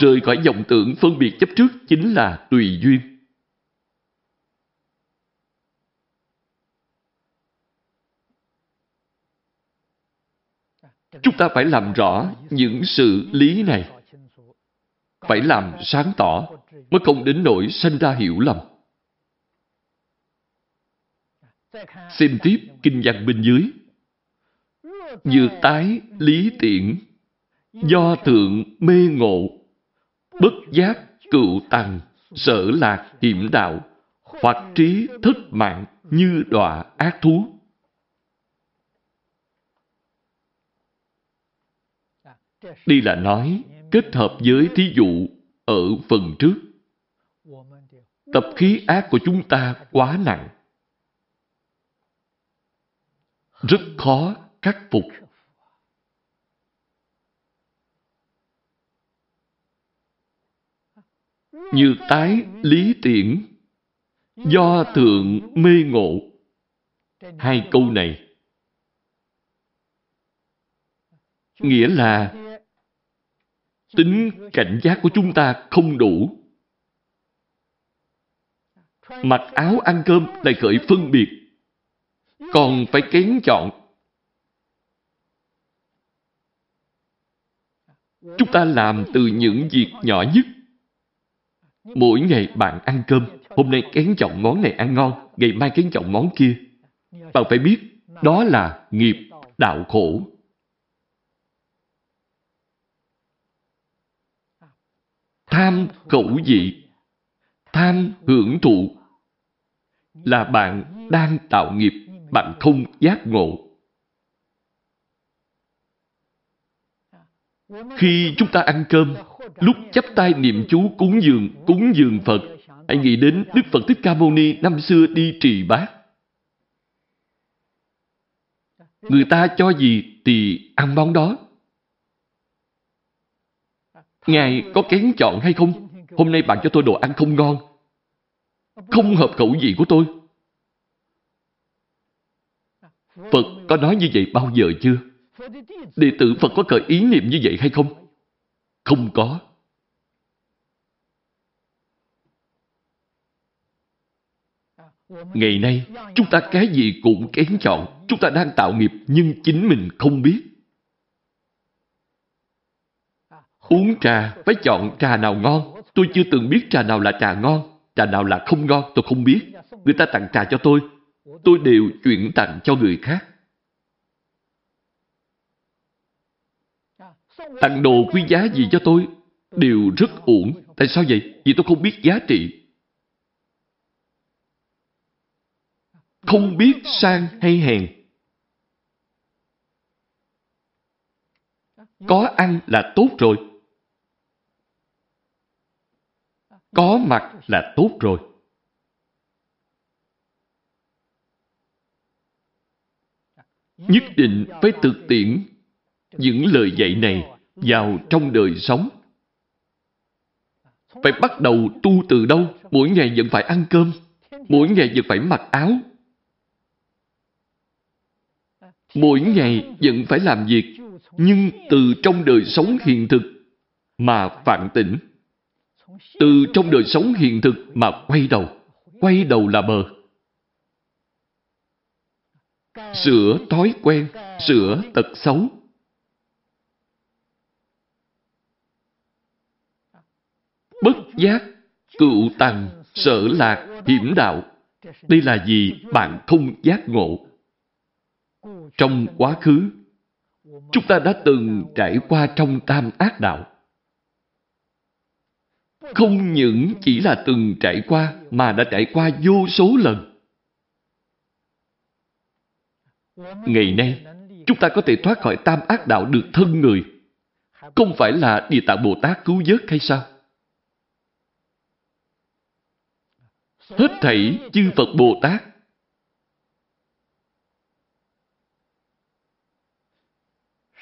Rời khỏi vọng tượng phân biệt chấp trước chính là tùy duyên. Chúng ta phải làm rõ những sự lý này. Phải làm sáng tỏ mới không đến nỗi sanh ra hiểu lầm. Xem tiếp kinh văn bên dưới. Dược tái lý tiện, do thượng mê ngộ, bất giác cựu tăng sở lạc hiểm đạo, hoặc trí thất mạng như đọa ác thú. Đây là nói kết hợp với thí dụ ở phần trước. Tập khí ác của chúng ta quá nặng. Rất khó khắc phục. Như tái lý tiễn, do thượng mê ngộ. Hai câu này nghĩa là tính cảnh giác của chúng ta không đủ. Mặc áo ăn cơm lại khởi phân biệt, còn phải kén chọn. Chúng ta làm từ những việc nhỏ nhất. Mỗi ngày bạn ăn cơm, hôm nay kén chọn món này ăn ngon, ngày mai kén chọn món kia. Bạn phải biết, đó là nghiệp đạo khổ. Tham khẩu vị, tham hưởng thụ là bạn đang tạo nghiệp, bạn không giác ngộ. Khi chúng ta ăn cơm, lúc chắp tay niệm chú cúng dường, cúng dường Phật, hãy nghĩ đến Đức Phật Thích Ca Mâu Ni năm xưa đi trì bát. Người ta cho gì thì ăn món đó. Ngài có kén chọn hay không? Hôm nay bạn cho tôi đồ ăn không ngon. Không hợp khẩu vị của tôi. Phật có nói như vậy bao giờ chưa? Đệ tử Phật có cởi ý niệm như vậy hay không? Không có. Ngày nay, chúng ta cái gì cũng kén chọn. Chúng ta đang tạo nghiệp nhưng chính mình không biết. Uống trà phải chọn trà nào ngon. Tôi chưa từng biết trà nào là trà ngon, trà nào là không ngon, tôi không biết. Người ta tặng trà cho tôi, tôi đều chuyển tặng cho người khác. Tặng đồ quý giá gì cho tôi đều rất uổng. Tại sao vậy? Vì tôi không biết giá trị. Không biết sang hay hèn. Có ăn là tốt rồi. Có mặt là tốt rồi. Nhất định phải thực tiễn những lời dạy này vào trong đời sống. Phải bắt đầu tu từ đâu? Mỗi ngày vẫn phải ăn cơm. Mỗi ngày vẫn phải mặc áo. Mỗi ngày vẫn phải làm việc. Nhưng từ trong đời sống hiện thực mà phản tỉnh. Từ trong đời sống hiện thực mà quay đầu. Quay đầu là bờ. Sửa thói quen, sửa tật xấu. Bất giác, cựu tầng, sở lạc, hiểm đạo. Đây là gì bạn không giác ngộ. Trong quá khứ, chúng ta đã từng trải qua trong tam ác đạo. Không những chỉ là từng trải qua, mà đã trải qua vô số lần. Ngày nay, chúng ta có thể thoát khỏi tam ác đạo được thân người. Không phải là Địa Tạng Bồ Tát cứu vớt hay sao? Hết thảy chư Phật Bồ Tát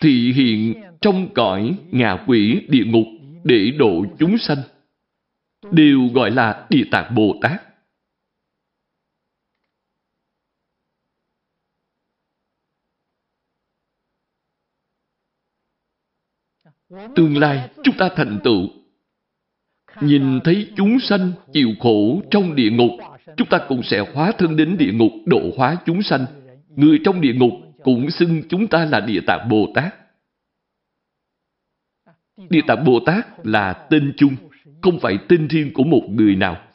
thị hiện trong cõi ngạ quỷ địa ngục để độ chúng sanh Ừ. đều gọi là Địa Tạng Bồ Tát. Tương lai chúng ta thành tựu. Nhìn thấy chúng sanh chịu khổ trong địa ngục, Chúng ta cũng sẽ hóa thân đến địa ngục, độ hóa chúng sanh. Người trong địa ngục cũng xưng chúng ta là Địa Tạng Bồ Tát. Địa Tạng Bồ Tát là tên chung. Không phải tên riêng của một người nào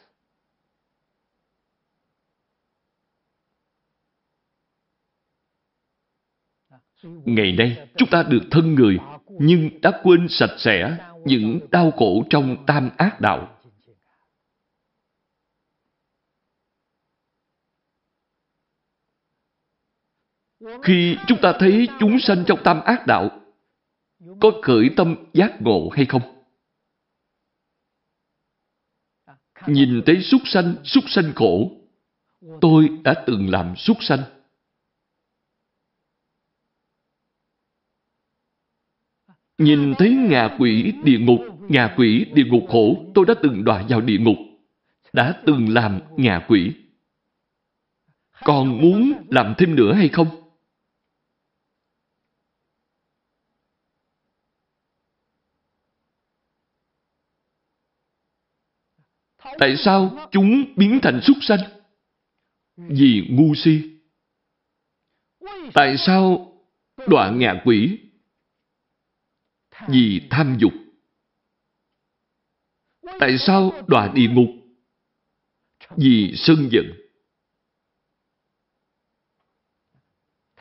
Ngày nay chúng ta được thân người nhưng đã quên sạch sẽ những đau khổ trong tam ác đạo. Khi chúng ta thấy chúng sanh trong tam ác đạo, có khởi tâm giác ngộ hay không? Nhìn thấy súc sanh, súc sanh khổ. Tôi đã từng làm súc sanh. Nhìn thấy ngạ quỷ địa ngục, ngạ quỷ địa ngục khổ, tôi đã từng đọa vào địa ngục, đã từng làm ngạ quỷ. Còn muốn làm thêm nữa hay không? Tại sao chúng biến thành súc sanh? Vì ngu si. Tại sao đoạn ngạ quỷ vì tham dục. Tại sao đọa địa ngục? Vì sân giận.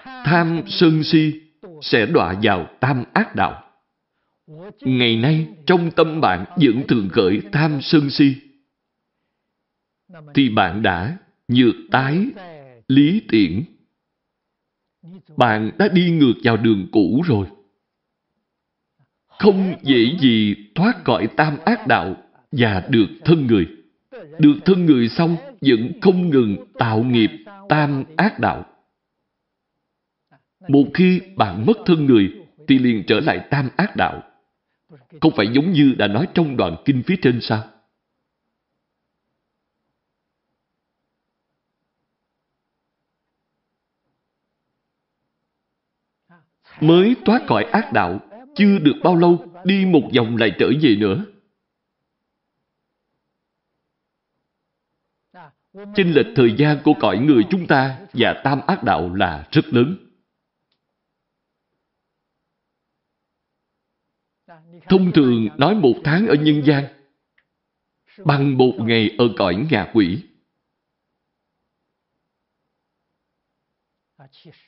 Tham sân si sẽ đọa vào tam ác đạo. Ngày nay, trong tâm bạn vẫn thường khởi tham sân si. Thì bạn đã nhược tái, lý tiễn. Bạn đã đi ngược vào đường cũ rồi không dễ gì thoát khỏi tam ác đạo và được thân người. Được thân người xong vẫn không ngừng tạo nghiệp tam ác đạo. Một khi bạn mất thân người thì liền trở lại tam ác đạo. Không phải giống như đã nói trong đoạn kinh phía trên sao? Mới thoát khỏi ác đạo, chưa được bao lâu, đi một vòng lại trở về nữa. Chênh lệch thời gian của cõi người chúng ta và tam ác đạo là rất lớn. Thông thường nói một tháng ở nhân gian bằng một ngày ở cõi ngạ quỷ.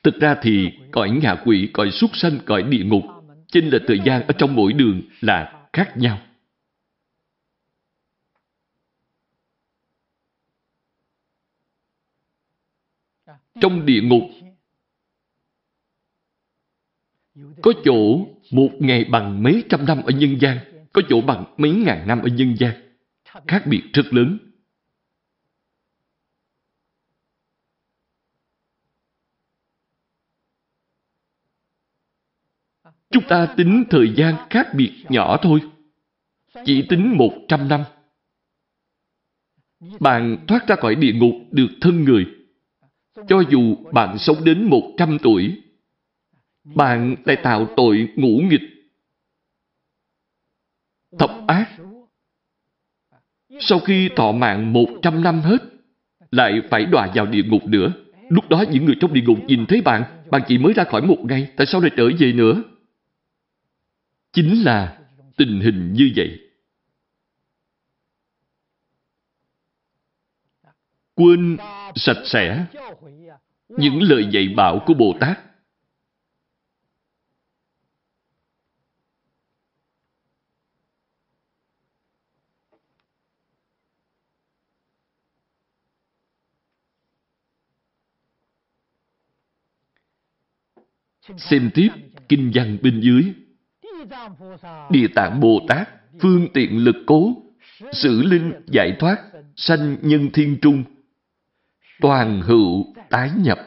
Thực ra thì cõi ngạ quỷ, cõi súc sanh, cõi địa ngục, chênh lệch thời gian ở trong mỗi đường là khác nhau. Trong địa ngục, có chỗ một ngày bằng mấy trăm năm ở nhân gian, có chỗ bằng mấy ngàn năm ở nhân gian. Khác biệt rất lớn. Chúng ta tính thời gian khác biệt nhỏ thôi. Chỉ tính một trăm năm. Bạn thoát ra khỏi địa ngục được thân người. Cho dù bạn sống đến một trăm tuổi, bạn lại tạo tội ngũ nghịch, thập ác. Sau khi thọ mạng một trăm năm hết, lại phải đọa vào địa ngục nữa. Lúc đó những người trong địa ngục nhìn thấy bạn, bạn chỉ mới ra khỏi một ngày, tại sao lại trở về nữa? Chính là tình hình như vậy. Quên sạch sẽ những lời dạy bảo của Bồ Tát Xem tiếp kinh văn bên dưới. Địa tạng Bồ Tát phương tiện lực cố, xử linh giải thoát, sanh nhân thiên trung, toàn hữu tái nhập.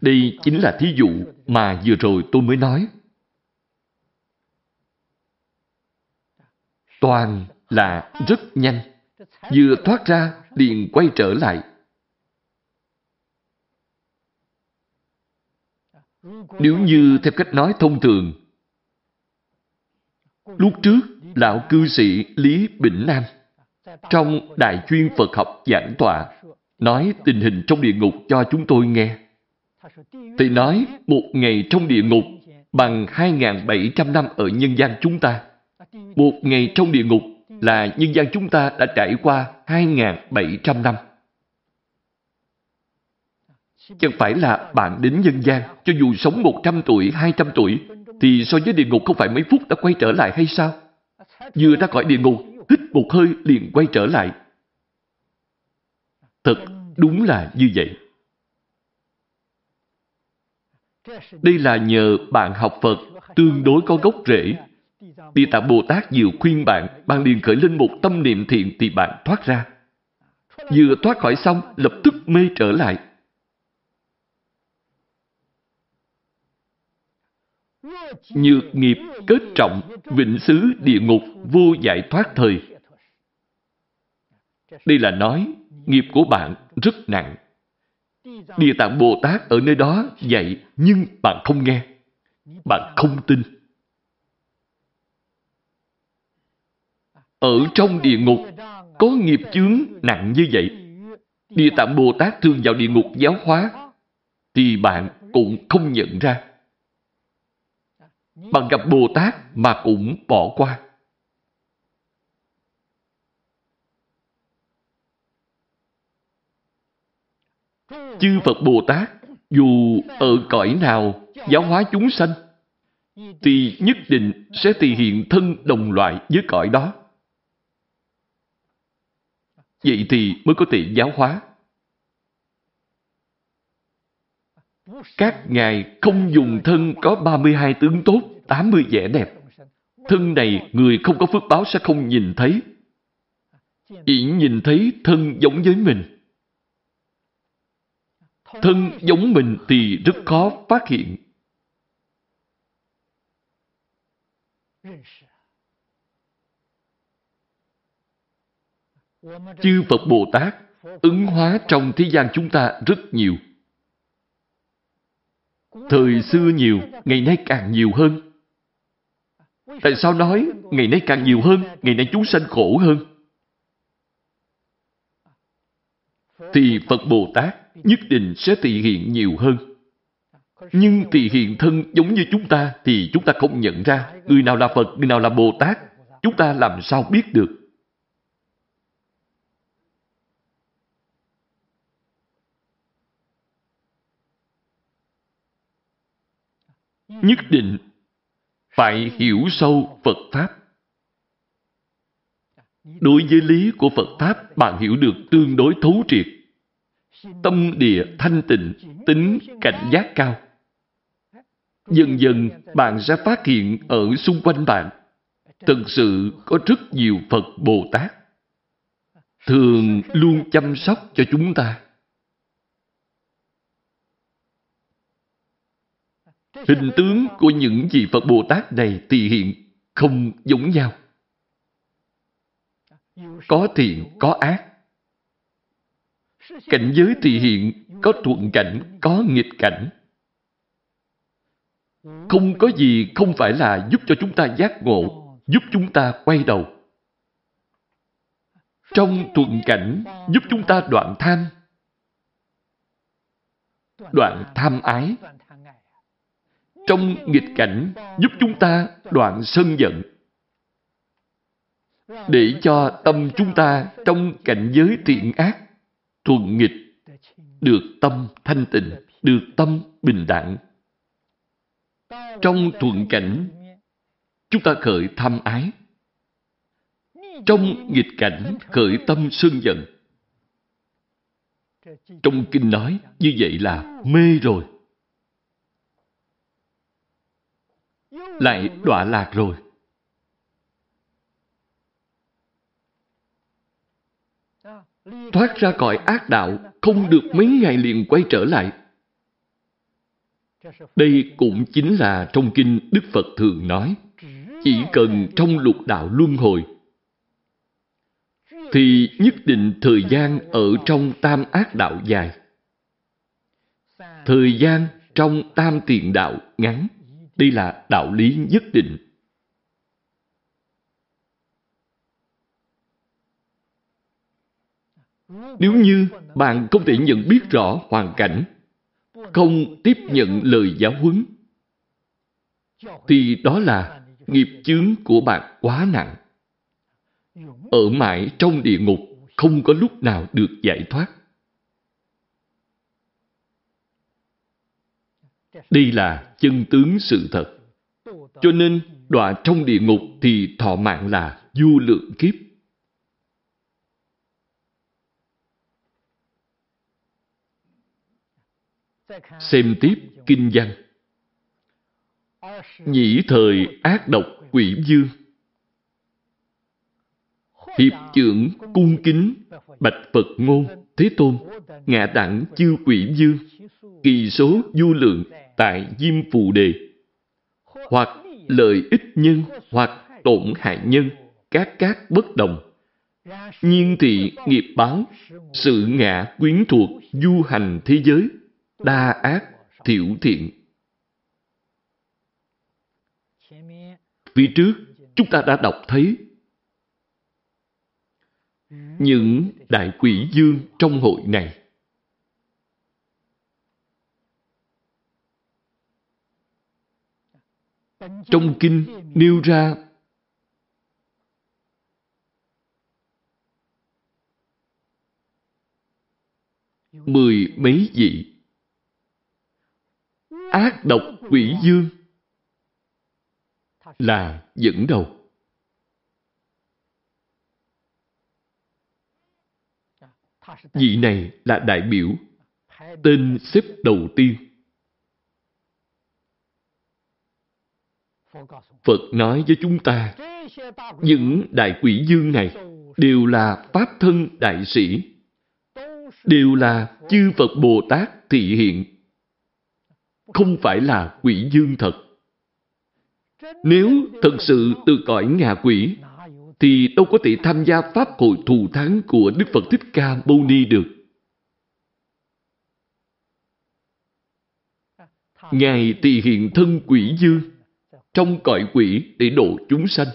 Đây chính là thí dụ mà vừa rồi tôi mới nói. Toàn là rất nhanh. Vừa thoát ra, liền quay trở lại. Nếu như theo cách nói thông thường, lúc trước, lão cư sĩ Lý Bỉnh Nam trong Đại chuyên Phật học giảng tọa nói tình hình trong địa ngục cho chúng tôi nghe. Thì nói một ngày trong địa ngục bằng 2.700 năm ở nhân gian chúng ta. Một ngày trong địa ngục là nhân gian chúng ta đã trải qua 2.700 năm. Chẳng phải là bạn đến nhân gian, cho dù sống 100 tuổi, 200 tuổi, thì so với địa ngục không phải mấy phút đã quay trở lại hay sao? Vừa ra khỏi địa ngục, hít một hơi liền quay trở lại. Thật đúng là như vậy. Đây là nhờ bạn học Phật tương đối có gốc rễ. Địa Tạng Bồ Tát nhiều khuyên bạn, bạn liền khởi lên một tâm niệm thiện thì bạn thoát ra. Vừa thoát khỏi xong, lập tức mê trở lại. Nhược nghiệp kết trọng, vịnh xứ địa ngục, vô giải thoát thời. Đây là nói, nghiệp của bạn rất nặng. Địa tạng Bồ Tát ở nơi đó dạy, nhưng bạn không nghe. Bạn không tin. Ở trong địa ngục, có nghiệp chướng nặng như vậy. Địa tạng Bồ Tát thường vào địa ngục giáo hóa, thì bạn cũng không nhận ra. Bạn gặp Bồ Tát mà cũng bỏ qua. Chư Phật Bồ Tát, dù ở cõi nào giáo hóa chúng sanh, thì nhất định sẽ thể hiện thân đồng loại với cõi đó. Vậy thì mới có thể giáo hóa. Các ngài không dùng thân có 32 tướng tốt, 80 vẻ đẹp. Thân này người không có phước báo sẽ không nhìn thấy. Chỉ nhìn thấy thân giống với mình. Thân giống mình thì rất khó phát hiện. Chư Phật Bồ Tát ứng hóa trong thế gian chúng ta rất nhiều. Thời xưa nhiều, ngày nay càng nhiều hơn. Tại sao nói ngày nay càng nhiều hơn, ngày nay chúng sanh khổ hơn? Thì Phật Bồ Tát nhất định sẽ thị hiện nhiều hơn. Nhưng thị hiện thân giống như chúng ta thì chúng ta không nhận ra người nào là Phật, người nào là Bồ Tát. Chúng ta làm sao biết được? Nhất định phải hiểu sâu Phật Pháp. Đối với lý của Phật Pháp, bạn hiểu được tương đối thấu triệt. Tâm địa thanh tịnh, tính cảnh giác cao. Dần dần, bạn sẽ phát hiện ở xung quanh bạn, thực sự có rất nhiều Phật Bồ Tát. Thường luôn chăm sóc cho chúng ta. Hình tướng của những vị Phật Bồ Tát này thì hiện không giống nhau. Có thiện, có ác. Cảnh giới thì hiện có thuận cảnh, có nghịch cảnh. Không có gì không phải là giúp cho chúng ta giác ngộ, giúp chúng ta quay đầu. Trong thuận cảnh giúp chúng ta đoạn tham, đoạn tham ái, trong nghịch cảnh giúp chúng ta đoạn sân giận. Để cho tâm chúng ta trong cảnh giới thiện ác, thuận nghịch, được tâm thanh tịnh, được tâm bình đẳng. Trong thuận cảnh, chúng ta khởi tham ái. Trong nghịch cảnh, khởi tâm sân giận. Trong kinh nói, như vậy là mê rồi. Lại đọa lạc rồi. Thoát ra khỏi ác đạo, không được mấy ngày liền quay trở lại. Đây cũng chính là trong kinh Đức Phật thường nói, chỉ cần trong lục đạo luân hồi, thì nhất định thời gian ở trong tam ác đạo dài. Thời gian trong tam tiền đạo ngắn. Đây là đạo lý nhất định. Nếu như bạn không thể nhận biết rõ hoàn cảnh, không tiếp nhận lời giáo huấn, thì đó là nghiệp chướng của bạn quá nặng. Ở mãi trong địa ngục, không có lúc nào được giải thoát. Đây là chân tướng sự thật. Cho nên, đọa trong địa ngục thì thọ mạng là du lượng kiếp. Xem tiếp kinh văn. Nhĩ thời ác độc quỷ dương. Hiệp trưởng cung kính bạch Phật ngôn Thế Tôn ngạ đẳng chư quỷ dương kỳ số du lượng tại Diêm Phù Đề, hoặc lợi ích nhân hoặc tổn hại nhân, các các bất đồng. Nhiên thị nghiệp báo, sự ngã quyến thuộc du hành thế giới, đa ác, thiểu thiện. Phía trước, chúng ta đã đọc thấy những đại quỷ dương trong hội này Trong kinh nêu ra mười mấy vị ác độc quỷ dương là dẫn đầu. Vị này là đại biểu, tên xếp đầu tiên. Phật nói với chúng ta, những đại quỷ dương này đều là Pháp thân đại sĩ, đều là chư Phật Bồ Tát thị hiện, không phải là quỷ dương thật. Nếu thật sự từ cõi ngạ quỷ, thì đâu có thể tham gia Pháp hội thù thắng của Đức Phật Thích Ca Mâu Ni được. Ngài tỳ hiện thân quỷ dương trong cõi quỷ để độ chúng sanh.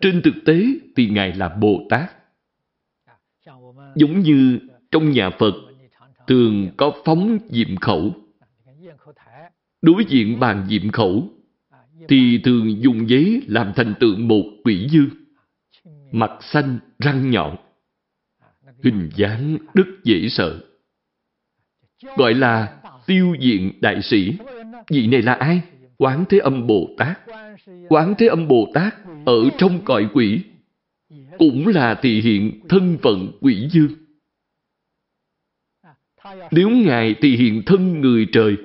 Trên thực tế thì Ngài là Bồ Tát. Giống như trong nhà Phật thường có phóng diệm khẩu. Đối diện bàn diệm khẩu thì thường dùng giấy làm thành tượng một quỷ dương. Mặt xanh, răng nhọn. Hình dáng rất dễ sợ. Gọi là tiêu diện đại sĩ. Vị này là ai? Quán Thế Âm Bồ Tát. Quán Thế Âm Bồ Tát ở trong cõi quỷ cũng là thị hiện thân phận quỷ dương. Nếu Ngài thị hiện thân người trời,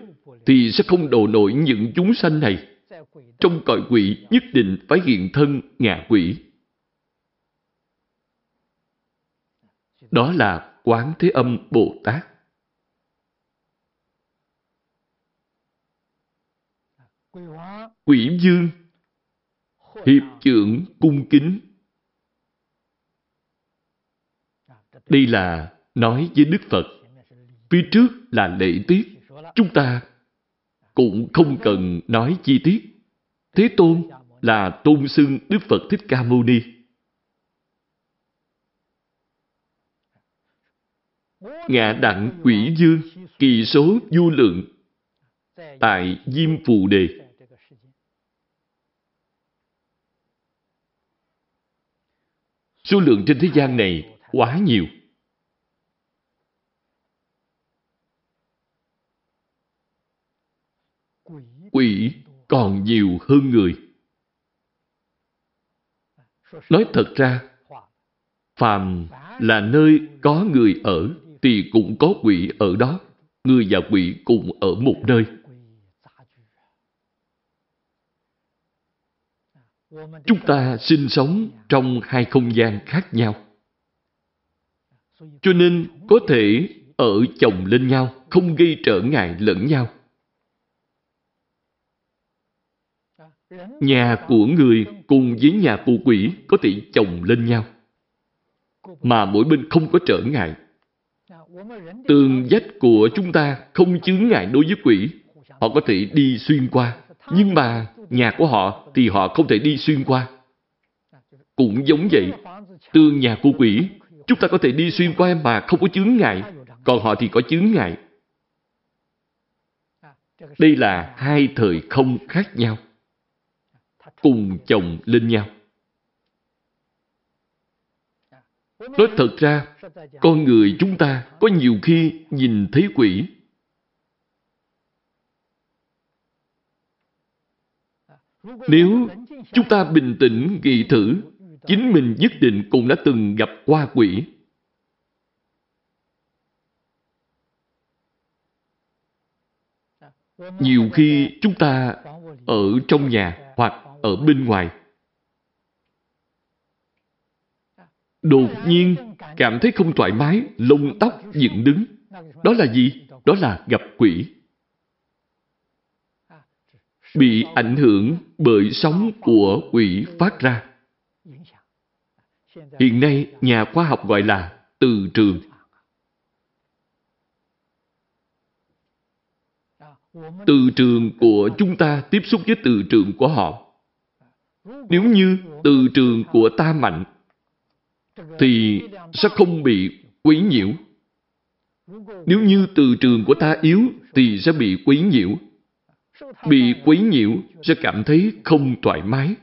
thì sẽ không độ nổi những chúng sanh này. Trong cõi quỷ nhất định phải hiện thân ngạ quỷ. Đó là Quán Thế Âm Bồ Tát. Quỷ dương Hiệp trưởng cung kính Đây là nói với Đức Phật. Phía trước là lễ tiết. Chúng ta cũng không cần nói chi tiết. Thế Tôn là tôn xưng Đức Phật Thích Ca Mâu Ni. Ngạ đặng quỷ dương, kỳ số du lượng, tại Diêm Phù Đề. Số lượng trên thế gian này quá nhiều. Quỷ còn nhiều hơn người. Nói thật ra, phàm là nơi có người ở thì cũng có quỷ ở đó. Người và quỷ cùng ở một nơi. Chúng ta sinh sống trong hai không gian khác nhau. Cho nên có thể ở chồng lên nhau, không gây trở ngại lẫn nhau. Nhà của người cùng với nhà của quỷ có thể chồng lên nhau. Mà mỗi bên không có trở ngại. Tường vách của chúng ta không chướng ngại đối với quỷ. Họ có thể đi xuyên qua. Nhưng mà nhà của họ thì họ không thể đi xuyên qua. Cũng giống vậy, tương nhà của quỷ, chúng ta có thể đi xuyên qua mà không có chướng ngại, còn họ thì có chướng ngại. Đây là hai thời không khác nhau, cùng chồng lên nhau. Nói thật ra, con người chúng ta có nhiều khi nhìn thấy quỷ Nếu chúng ta bình tĩnh nghĩ thử, chính mình nhất định cũng đã từng gặp qua quỷ. Nhiều khi chúng ta ở trong nhà hoặc ở bên ngoài. Đột nhiên cảm thấy không thoải mái, lông tóc dựng đứng. Đó là gì? Đó là gặp quỷ bị ảnh hưởng bởi sóng của quỷ phát ra. Hiện nay, nhà khoa học gọi là từ trường. Từ trường của chúng ta tiếp xúc với từ trường của họ. Nếu như từ trường của ta mạnh, thì sẽ không bị quấy nhiễu. Nếu như từ trường của ta yếu, thì sẽ bị quấy nhiễu bị quấy nhiễu sẽ cảm thấy không thoải mái.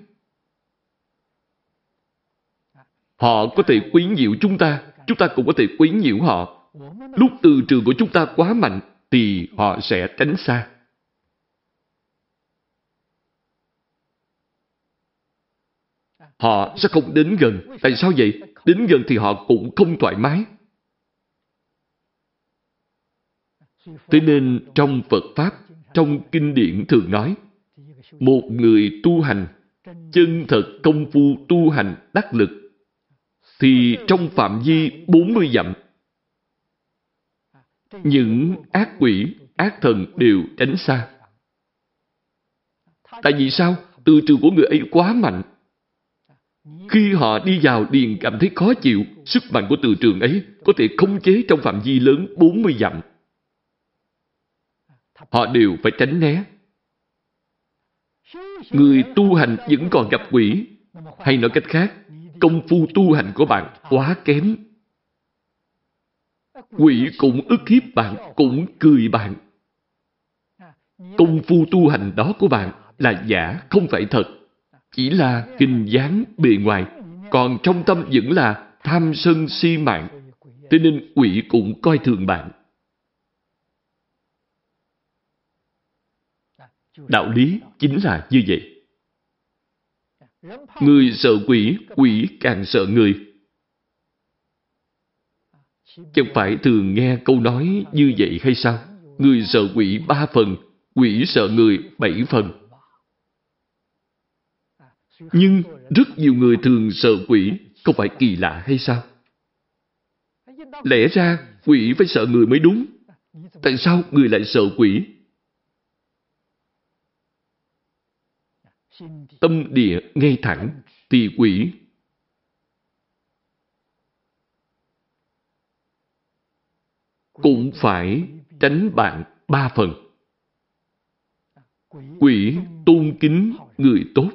Họ có thể quấy nhiễu chúng ta, chúng ta cũng có thể quấy nhiễu họ. Lúc từ trường của chúng ta quá mạnh, thì họ sẽ tránh xa. Họ sẽ không đến gần. Tại sao vậy? Đến gần thì họ cũng không thoải mái. Thế nên trong Phật Pháp trong kinh điển thường nói, một người tu hành, chân thật công phu tu hành đắc lực, thì trong phạm vi 40 dặm, những ác quỷ, ác thần đều tránh xa. Tại vì sao? Từ trường của người ấy quá mạnh. Khi họ đi vào liền cảm thấy khó chịu, sức mạnh của từ trường ấy có thể khống chế trong phạm vi lớn 40 dặm họ đều phải tránh né. Người tu hành vẫn còn gặp quỷ, hay nói cách khác, công phu tu hành của bạn quá kém. Quỷ cũng ức hiếp bạn, cũng cười bạn. Công phu tu hành đó của bạn là giả, không phải thật. Chỉ là hình dáng bề ngoài, còn trong tâm vẫn là tham sân si mạng. Thế nên quỷ cũng coi thường bạn. Đạo lý chính là như vậy. Người sợ quỷ, quỷ càng sợ người. Chẳng phải thường nghe câu nói như vậy hay sao? Người sợ quỷ ba phần, quỷ sợ người bảy phần. Nhưng rất nhiều người thường sợ quỷ, không phải kỳ lạ hay sao? Lẽ ra quỷ phải sợ người mới đúng. Tại sao người lại sợ quỷ? Tâm địa ngay thẳng tỳ quỷ cũng phải tránh bạn ba phần. Quỷ tôn kính người tốt.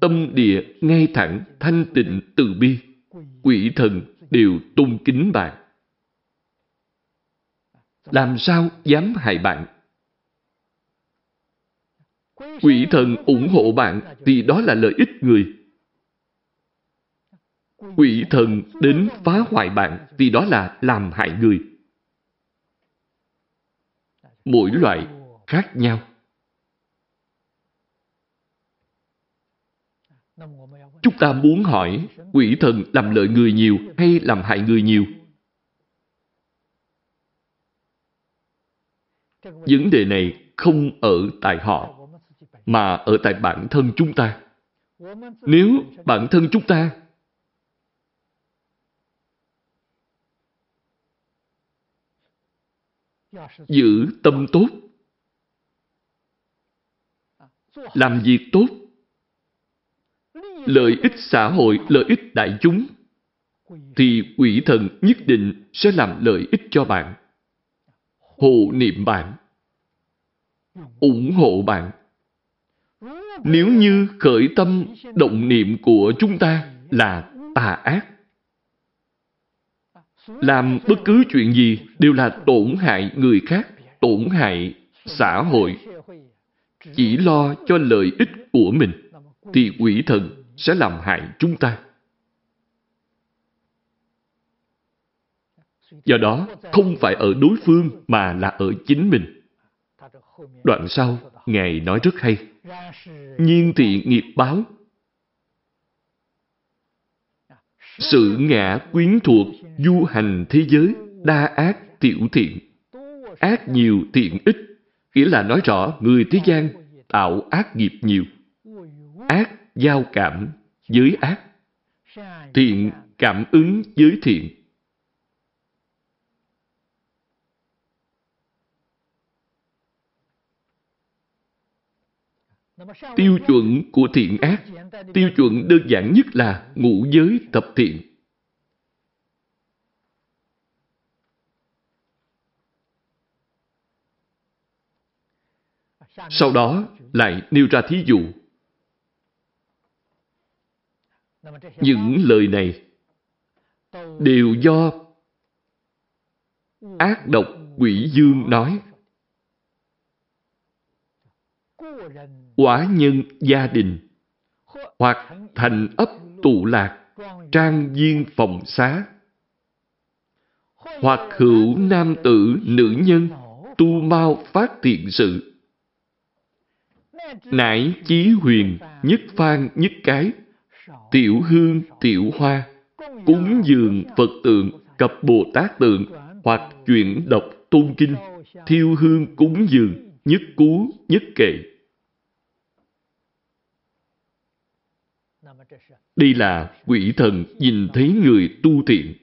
Tâm địa ngay thẳng, thanh tịnh, từ bi. Quỷ thần đều tôn kính bạn. Làm sao dám hại bạn? Quỷ thần ủng hộ bạn thì đó là lợi ích người. Quỷ thần đến phá hoại bạn thì đó là làm hại người. Mỗi loại khác nhau. Chúng ta muốn hỏi quỷ thần làm lợi người nhiều hay làm hại người nhiều? Vấn đề này không ở tại họ, mà ở tại bản thân chúng ta. Nếu bản thân chúng ta giữ tâm tốt, làm việc tốt, lợi ích xã hội, lợi ích đại chúng, thì quỷ thần nhất định sẽ làm lợi ích cho bạn. Hộ niệm bạn. ủng hộ bạn. Nếu như khởi tâm động niệm của chúng ta là tà ác, làm bất cứ chuyện gì đều là tổn hại người khác, tổn hại xã hội, chỉ lo cho lợi ích của mình, thì quỷ thần sẽ làm hại chúng ta. Do đó, không phải ở đối phương mà là ở chính mình. Đoạn sau, Ngài nói rất hay. Nhiên thị nghiệp báo. Sự ngã quyến thuộc du hành thế giới, đa ác tiểu thiện. Ác nhiều thiện ít, nghĩa là nói rõ người thế gian tạo ác nghiệp nhiều. Ác giao cảm với ác. Thiện cảm ứng với thiện. Tiêu chuẩn của thiện ác, tiêu chuẩn đơn giản nhất là ngũ giới tập thiện. Sau đó lại nêu ra thí dụ. Những lời này đều do ác độc quỷ dương nói. Quả nhân gia đình hoặc thành ấp tụ lạc, trang viên phòng xá. Hoặc hữu nam tử nữ nhân tu mau phát thiện sự. Nải chí huyền nhất phan nhất cái. Tiểu hương tiểu hoa cúng dường phật tượng cập bồ tát tượng hoặc chuyển đọc tôn kinh. Thiêu hương cúng dường nhất cú nhất kệ. Đây là quỷ thần nhìn thấy người tu thiện.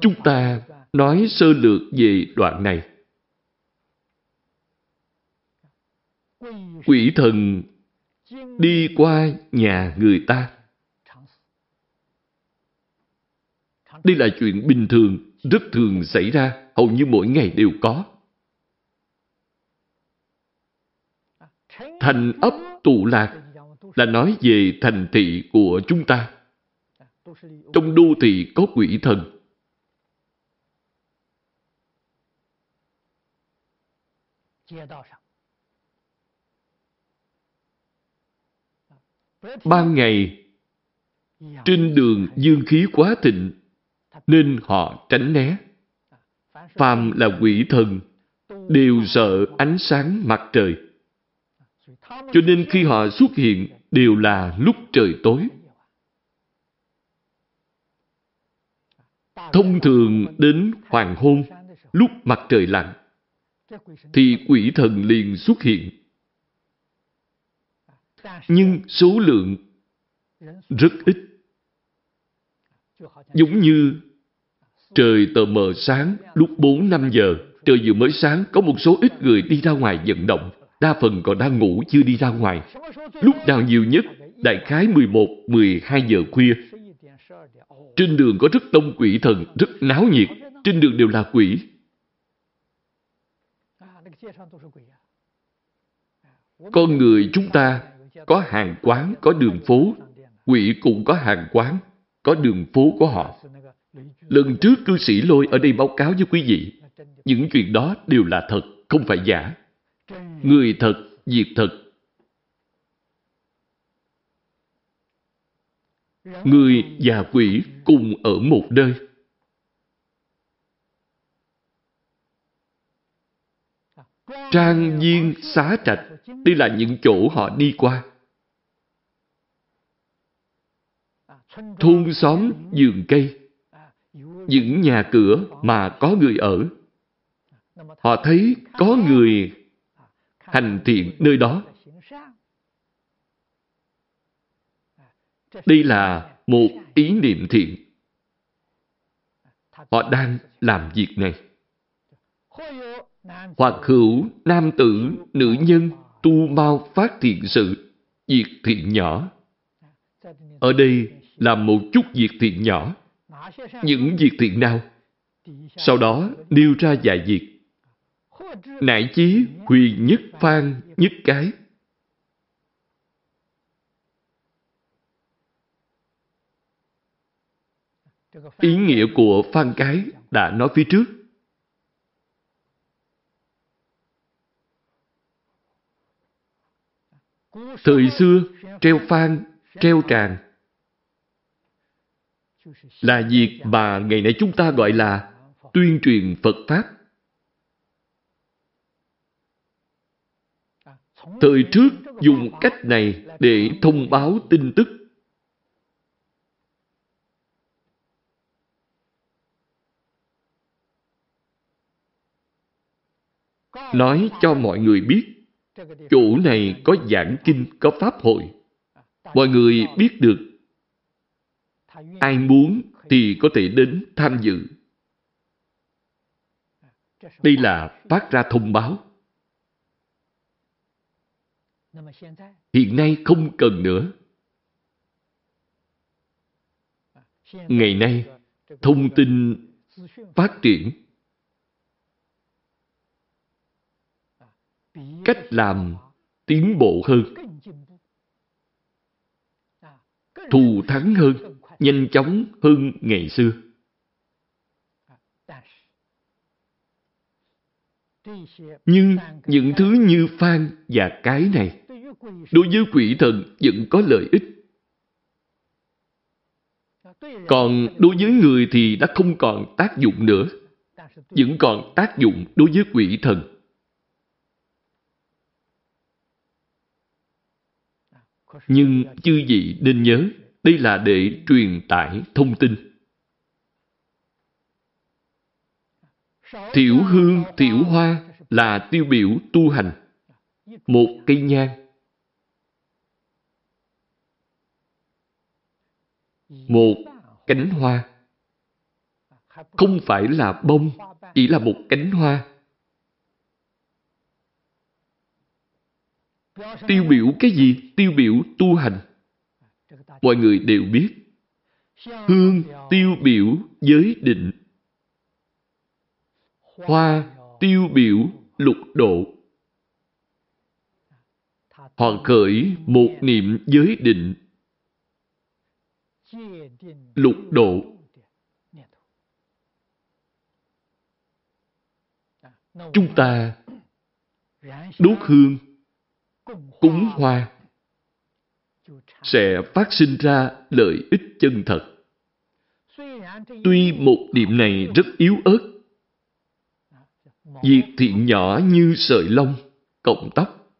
Chúng ta nói sơ lược về đoạn này. Quỷ thần đi qua nhà người ta. Đây là chuyện bình thường, rất thường xảy ra, hầu như mỗi ngày đều có. Thành ấp tụ lạc là nói về thành thị của chúng ta. Trong đô thị có quỷ thần. Ban ngày, trên đường dương khí quá thịnh, nên họ tránh né. Phàm là quỷ thần, đều sợ ánh sáng mặt trời. Cho nên khi họ xuất hiện đều là lúc trời tối. Thông thường đến hoàng hôn, lúc mặt trời lặn, thì quỷ thần liền xuất hiện. Nhưng số lượng rất ít. Giống như trời tờ mờ sáng lúc 4-5 giờ, trời vừa mới sáng, có một số ít người đi ra ngoài vận động. Đa phần còn đang ngủ chưa đi ra ngoài. Lúc nào nhiều nhất, đại khái 11-12 giờ khuya. Trên đường có rất đông quỷ thần, rất náo nhiệt. Trên đường đều là quỷ. Con người chúng ta có hàng quán, có đường phố. Quỷ cũng có hàng quán, có đường phố của họ. Lần trước cư sĩ Lôi ở đây báo cáo với quý vị, những chuyện đó đều là thật, không phải giả. Người thật, việc thật. Người và quỷ cùng ở một nơi. Trang viên, xá trạch, đây là những chỗ họ đi qua. Thôn xóm, vườn cây, những nhà cửa mà có người ở. Họ thấy có người hành thiện nơi đó. Đây là một ý niệm thiện. Họ đang làm việc này. Hoặc hữu nam tử, nữ nhân tu mau phát thiện sự, việc thiện nhỏ. Ở đây là một chút việc thiện nhỏ. Những việc thiện nào? Sau đó nêu ra vài việc nại chí huyền nhất phan nhất cái. Ý nghĩa của phan cái đã nói phía trước. Thời xưa, treo phan, treo tràng là việc mà ngày nay chúng ta gọi là tuyên truyền Phật Pháp. Thời trước dùng cách này để thông báo tin tức. Nói cho mọi người biết, chỗ này có giảng kinh, có pháp hội. Mọi người biết được. Ai muốn thì có thể đến tham dự. Đây là phát ra thông báo. Hiện nay không cần nữa. Ngày nay, thông tin phát triển. Cách làm tiến bộ hơn. Thù thắng hơn, nhanh chóng hơn ngày xưa. Nhưng những thứ như phan và cái này, đối với quỷ thần vẫn có lợi ích. Còn đối với người thì đã không còn tác dụng nữa. Vẫn còn tác dụng đối với quỷ thần. Nhưng chư vị nên nhớ, đây là để truyền tải thông tin. Thiểu hương, thiểu hoa là tiêu biểu tu hành. Một cây nhang. Một cánh hoa. Không phải là bông, chỉ là một cánh hoa. Tiêu biểu cái gì? Tiêu biểu tu hành. Mọi người đều biết. Hương tiêu biểu giới định. Hoa tiêu biểu lục độ. Họ khởi một niệm giới định, lục độ. Chúng ta đốt hương, cúng hoa, sẽ phát sinh ra lợi ích chân thật. Tuy một niệm này rất yếu ớt, việc thiện nhỏ như sợi lông, cộng tóc,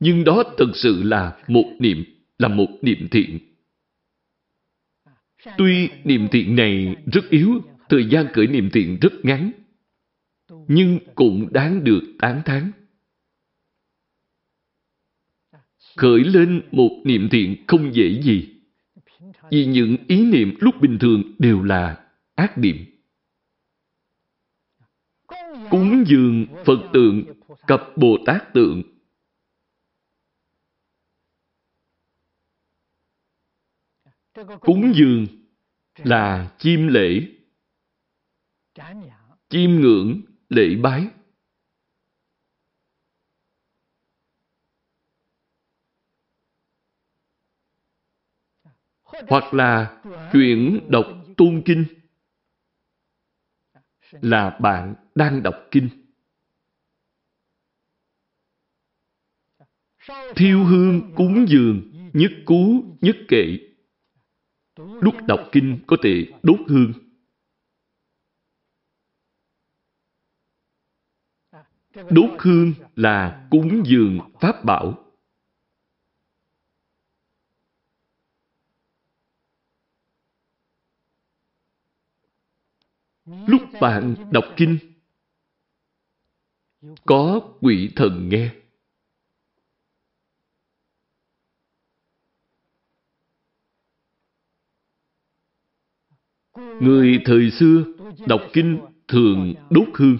nhưng đó thực sự là một niệm, là một niệm thiện. Tuy niệm thiện này rất yếu, thời gian cởi niệm thiện rất ngắn, nhưng cũng đáng được tán thán. Khởi lên một niệm thiện không dễ gì. Vì những ý niệm lúc bình thường đều là ác niệm. Cúng dường Phật tượng, cập Bồ Tát tượng. Cúng dường là chiêm lễ, chiêm ngưỡng, lễ bái. hoặc là chuyển đọc tôn kinh là bạn đang đọc kinh. Thiêu hương cúng dường, nhất cú, nhất kệ. Lúc đọc kinh có thể đốt hương. Đốt hương là cúng dường Pháp bảo. Lúc bạn đọc kinh, có quỷ thần nghe. Người thời xưa đọc kinh thường đốt hương.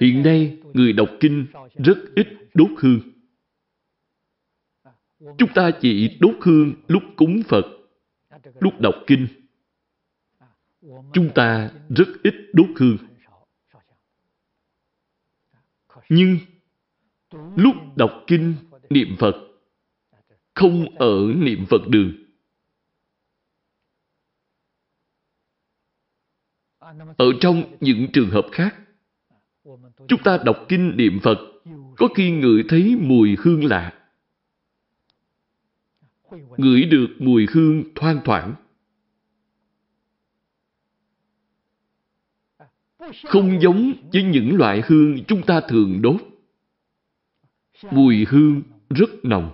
Hiện nay, người đọc kinh rất ít đốt hương. Chúng ta chỉ đốt hương lúc cúng Phật, lúc đọc kinh chúng ta rất ít đốt hương. Nhưng lúc đọc kinh niệm Phật không ở niệm Phật đường. Ở trong những trường hợp khác, chúng ta đọc kinh niệm Phật có khi ngửi thấy mùi hương lạ. Ngửi được mùi hương thoang thoảng không giống với những loại hương chúng ta thường đốt. Mùi hương rất nồng.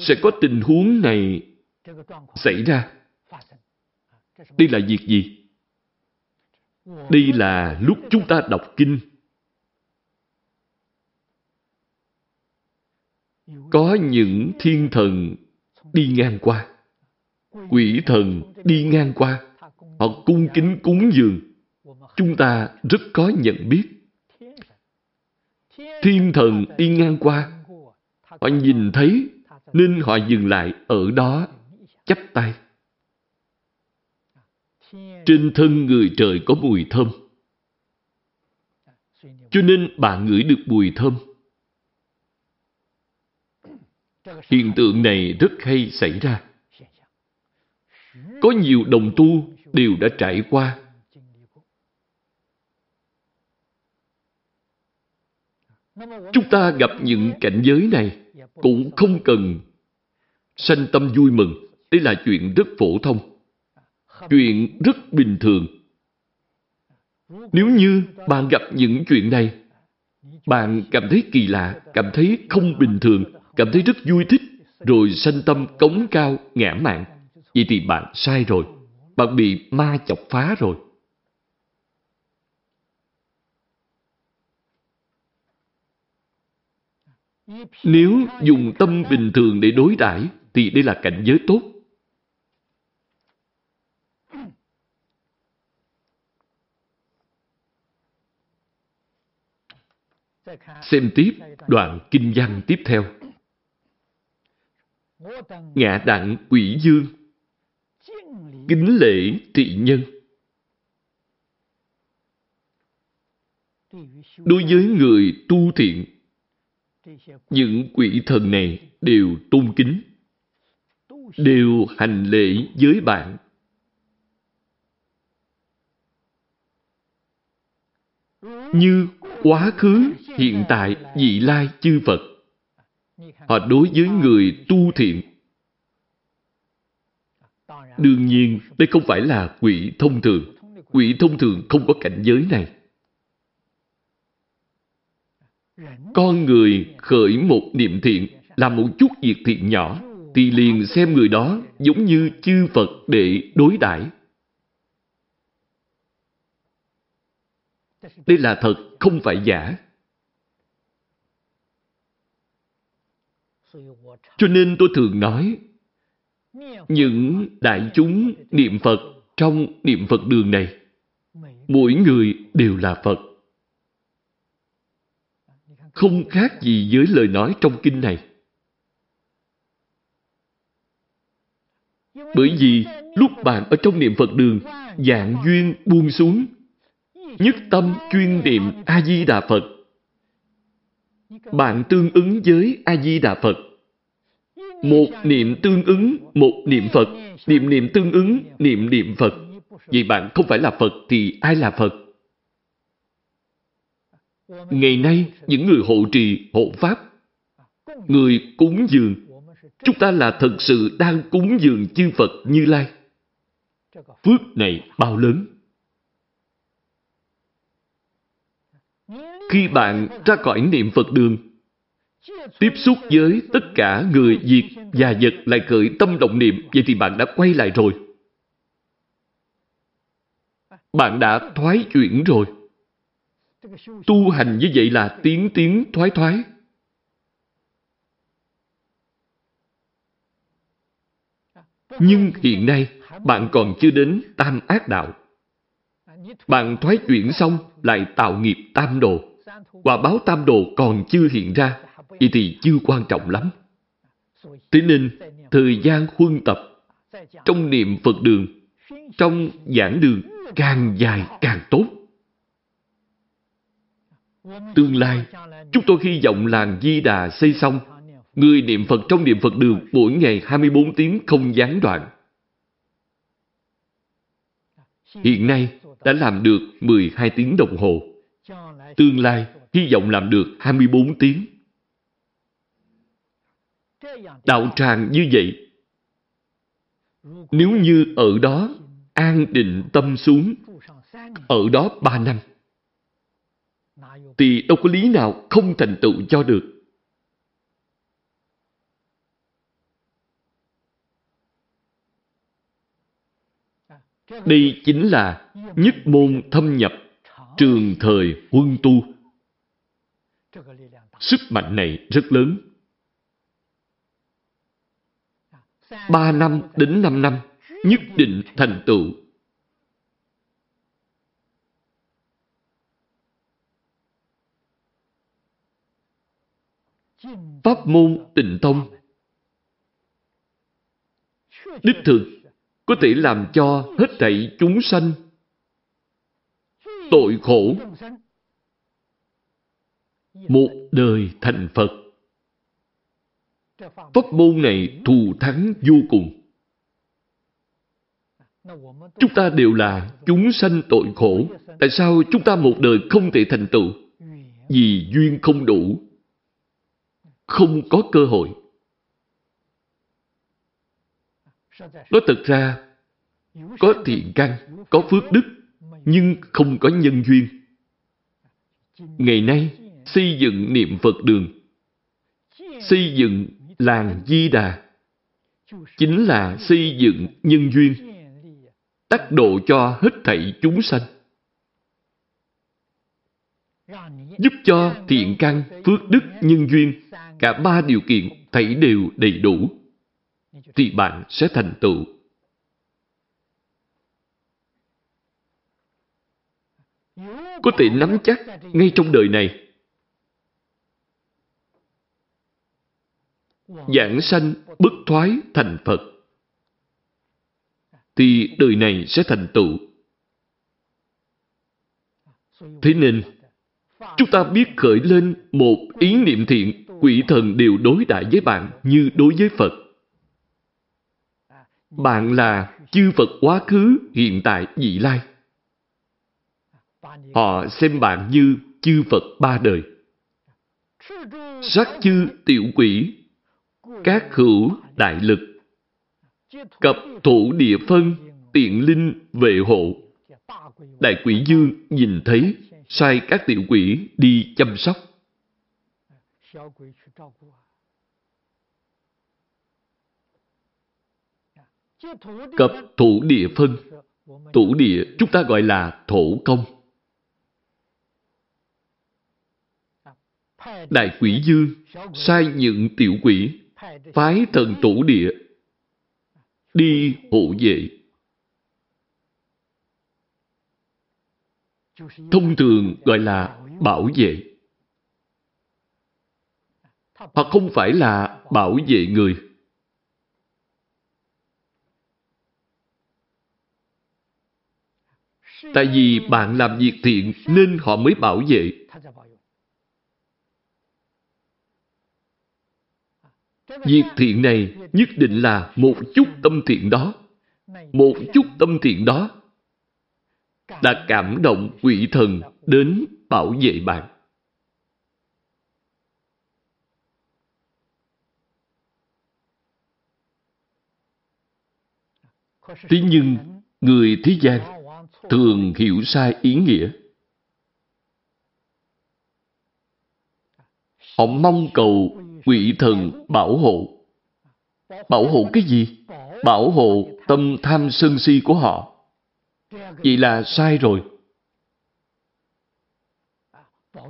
Sẽ có tình huống này xảy ra. Đây là việc gì? Đây là lúc chúng ta đọc kinh. Có những thiên thần đi ngang qua. Quỷ thần đi ngang qua Họ cung kính cúng dường. Chúng ta rất có nhận biết. Thiên thần đi ngang qua. Họ nhìn thấy nên họ dừng lại ở đó, chắp tay. Trên thân người trời có mùi thơm. Cho nên bạn ngửi được mùi thơm. Hiện tượng này rất hay xảy ra. Có nhiều đồng tu đều đã trải qua. Chúng ta gặp những cảnh giới này cũng không cần sanh tâm vui mừng. Đây là chuyện rất phổ thông. Chuyện rất bình thường. Nếu như bạn gặp những chuyện này, bạn cảm thấy kỳ lạ, cảm thấy không bình thường, cảm thấy rất vui thích, rồi sanh tâm cống cao, ngã mạn, vậy thì bạn sai rồi. Bạn bị ma chọc phá rồi. Nếu dùng tâm bình thường để đối đãi thì đây là cảnh giới tốt. Xem tiếp đoạn kinh văn tiếp theo. ngạ đặng quỷ dương, kính lễ trị nhân. Đối với người tu thiện, những quỷ thần này đều tôn kính, đều hành lễ với bạn. Như quá khứ, hiện tại, vị lai, chư Phật. Họ đối với người tu thiện. Đương nhiên, đây không phải là quỷ thông thường. Quỷ thông thường không có cảnh giới này. Con người khởi một niệm thiện, làm một chút việc thiện nhỏ, thì liền xem người đó giống như chư Phật để đối đãi. Đây là thật, không phải giả. Cho nên tôi thường nói, những đại chúng niệm Phật trong niệm Phật đường này, mỗi người đều là Phật. Không khác gì với lời nói trong kinh này. Bởi vì lúc bạn ở trong niệm Phật đường, dạng duyên buông xuống, nhất tâm chuyên niệm A-di-đà Phật. Bạn tương ứng với A-di-đà Phật. Một niệm tương ứng, một niệm Phật. Niệm niệm tương ứng, niệm niệm Phật. Vì bạn không phải là Phật thì ai là Phật? Ngày nay, những người hộ trì, hộ Pháp, người cúng dường, chúng ta là thật sự đang cúng dường chư Phật Như Lai. Phước này bao lớn. Khi bạn ra khỏi niệm Phật đường, tiếp xúc với tất cả người, diệt và vật lại khởi tâm động niệm, vậy thì bạn đã quay lại rồi. Bạn đã thoái chuyển rồi. Tu hành như vậy là tiến tiến thoái thoái. Nhưng hiện nay, bạn còn chưa đến tam ác đạo. Bạn thoái chuyển xong, lại tạo nghiệp tam đồ. Quả báo tam đồ còn chưa hiện ra, vậy thì chưa quan trọng lắm. Thế nên, thời gian huân tập trong niệm Phật đường, trong giảng đường càng dài càng tốt. Tương lai, chúng tôi hy vọng làng Di Đà xây xong, người niệm Phật trong niệm Phật đường mỗi ngày 24 tiếng không gián đoạn. Hiện nay đã làm được 12 tiếng đồng hồ. Tương lai hy vọng làm được 24 tiếng. Đạo tràng như vậy, nếu như ở đó an định tâm xuống, ở đó ba năm, thì đâu có lý nào không thành tựu cho được. Đây chính là nhất môn thâm nhập, trường thời huân tu. Sức mạnh này rất lớn. Ba năm đến năm năm, nhất định thành tựu. Pháp môn tịnh tông Đích thực, có thể làm cho hết thảy chúng sanh tội khổ một đời thành Phật. Pháp môn này thù thắng vô cùng. Chúng ta đều là chúng sanh tội khổ. Tại sao chúng ta một đời không thể thành tựu? Vì duyên không đủ. Không có cơ hội. Nói thật ra, có thiện căn, có phước đức, nhưng không có nhân duyên. Ngày nay, xây dựng niệm Phật đường, xây dựng làng Di Đà, chính là xây dựng nhân duyên, tác độ cho hết thảy chúng sanh. Giúp cho thiện căn, phước đức, nhân duyên, cả ba điều kiện thảy đều đầy đủ, thì bạn sẽ thành tựu. Có thể nắm chắc ngay trong đời này giảng sanh bất thoái thành Phật, thì đời này sẽ thành tựu. Thế nên, chúng ta biết khởi lên một ý niệm thiện, quỷ thần đều đối đại với bạn như đối với Phật. Bạn là chư Phật quá khứ, hiện tại, vị lai. Họ xem bạn như chư Phật ba đời. sát chư tiểu quỷ, các hữu đại lực, cập thủ địa phân, tiện linh vệ hộ. Đại quỷ dương nhìn thấy, sai các tiểu quỷ đi chăm sóc. Cập thủ địa phân, thủ địa chúng ta gọi là thổ công. Đại quỷ dương sai những tiểu quỷ phái thần tổ địa, đi hộ vệ. Thông thường gọi là bảo vệ. Hoặc không phải là bảo vệ người. Tại vì bạn làm việc thiện nên họ mới bảo vệ. Việc thiện này nhất định là một chút tâm thiện đó. Một chút tâm thiện đó đã cảm động quỷ thần đến bảo vệ bạn. Thế nhưng, người thế gian thường hiểu sai ý nghĩa. Họ mong cầu quỷ thần bảo hộ. Bảo hộ cái gì? Bảo hộ tâm tham sân si của họ. Vậy là sai rồi.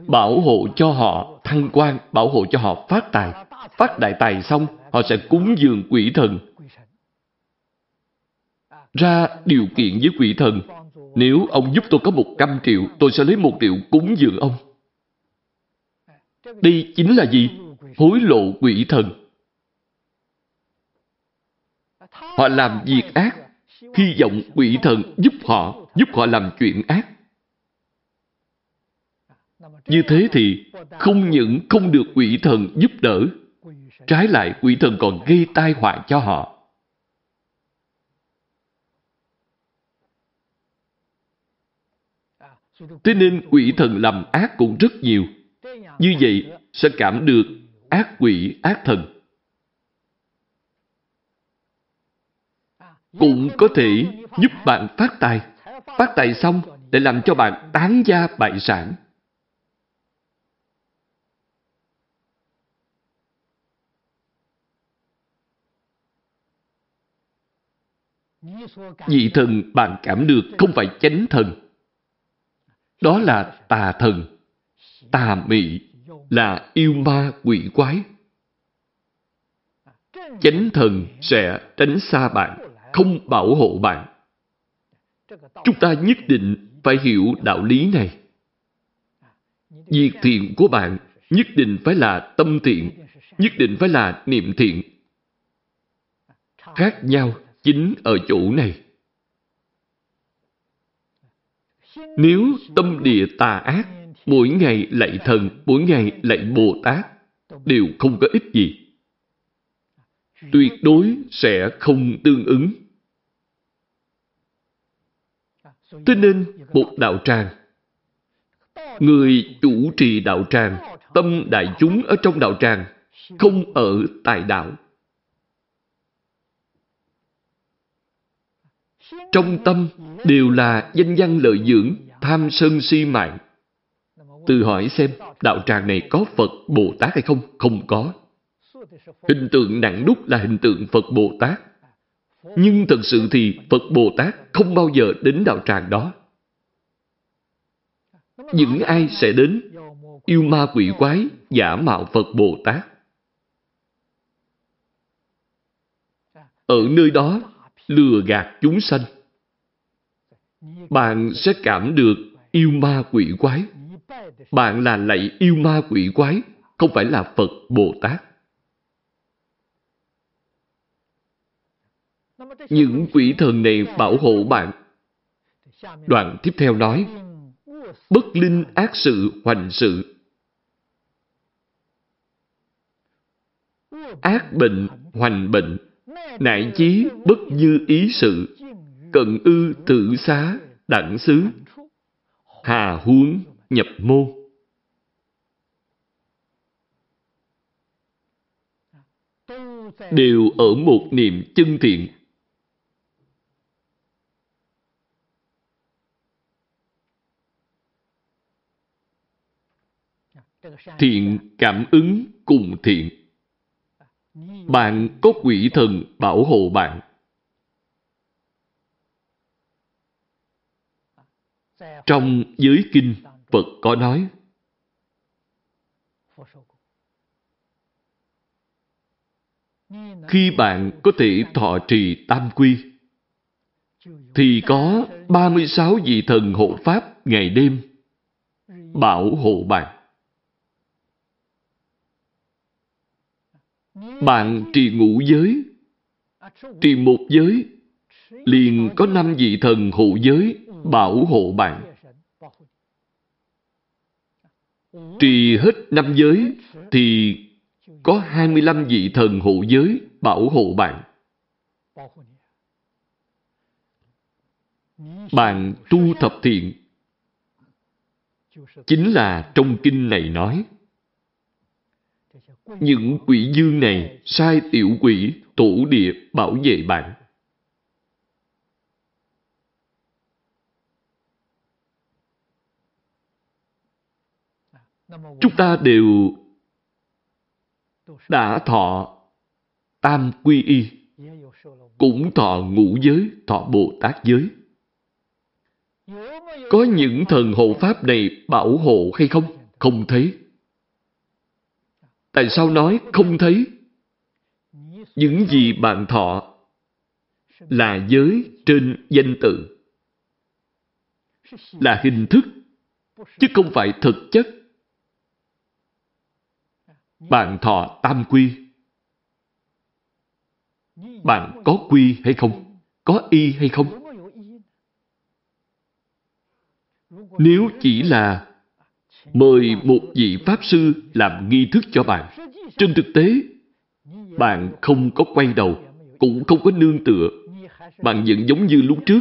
Bảo hộ cho họ thăng quan, bảo hộ cho họ phát tài. Phát đại tài xong, họ sẽ cúng dường quỷ thần. Ra điều kiện với quỷ thần. Nếu ông giúp tôi có một trăm triệu, tôi sẽ lấy một triệu cúng dường ông. Đây chính là gì? hối lộ quỷ thần. Họ làm việc ác, hy vọng quỷ thần giúp họ, giúp họ làm chuyện ác. Như thế thì không những không được quỷ thần giúp đỡ, trái lại quỷ thần còn gây tai họa cho họ. Thế nên quỷ thần làm ác cũng rất nhiều. Như vậy sẽ cảm được ác quỷ, ác thần. Cũng có thể giúp bạn phát tài. Phát tài xong để làm cho bạn tán gia bại sản. Vị thần bạn cảm được không phải chánh thần. Đó là tà thần, tà mị, là yêu ma quỷ quái. Chánh thần sẽ tránh xa bạn, không bảo hộ bạn. Chúng ta nhất định phải hiểu đạo lý này. Việc thiện của bạn nhất định phải là tâm thiện, nhất định phải là niệm thiện. Khác nhau chính ở chỗ này. Nếu tâm địa tà ác mỗi ngày lạy thần, mỗi ngày lạy Bồ Tát, đều không có ích gì. Tuyệt đối sẽ không tương ứng. Thế nên, một đạo tràng, người chủ trì đạo tràng, tâm đại chúng ở trong đạo tràng, không ở tại đạo. Trong tâm đều là danh văn lợi dưỡng, tham sân si mạng. Tự hỏi xem, đạo tràng này có Phật Bồ Tát hay không? Không có. Hình tượng nặng đúc là hình tượng Phật Bồ Tát. Nhưng thật sự thì Phật Bồ Tát không bao giờ đến đạo tràng đó. Những ai sẽ đến yêu ma quỷ quái giả mạo Phật Bồ Tát. Ở nơi đó lừa gạt chúng sanh. Bạn sẽ cảm được yêu ma quỷ quái bạn là lạy yêu ma quỷ quái, không phải là Phật Bồ Tát. Những quỷ thần này bảo hộ bạn. Đoạn tiếp theo nói, bất linh ác sự hoành sự. Ác bệnh hoành bệnh, nại chí bất như ý sự, cận ư tự xá, đẳng xứ, hà huống nhập môn. Đều ở một niệm chân thiện. Thiện cảm ứng cùng thiện. Bạn có quỷ thần bảo hộ bạn. Trong giới kinh, Phật có nói, khi bạn có thể thọ trì tam quy, thì có 36 vị thần hộ pháp ngày đêm bảo hộ bạn. Bạn trì ngũ giới, trì một giới, liền có năm vị thần hộ giới bảo hộ bạn. Trì hết năm giới thì có 25 vị thần hộ giới bảo hộ bạn. Bạn tu thập thiện, chính là trong kinh này nói những quỷ dương này sai tiểu quỷ tổ địa bảo vệ bạn. Chúng ta đều đã thọ tam quy y, cũng thọ ngũ giới, thọ Bồ Tát giới. Có những thần hộ pháp này bảo hộ hay không? Không thấy. Tại sao nói không thấy? Những gì bạn thọ là giới trên danh tự, là hình thức, chứ không phải thực chất. Bạn thọ tam quy. Bạn có quy hay không? Có y hay không? Nếu chỉ là mời một vị Pháp Sư làm nghi thức cho bạn, trên thực tế, bạn không có quay đầu, cũng không có nương tựa. Bạn vẫn giống như lúc trước.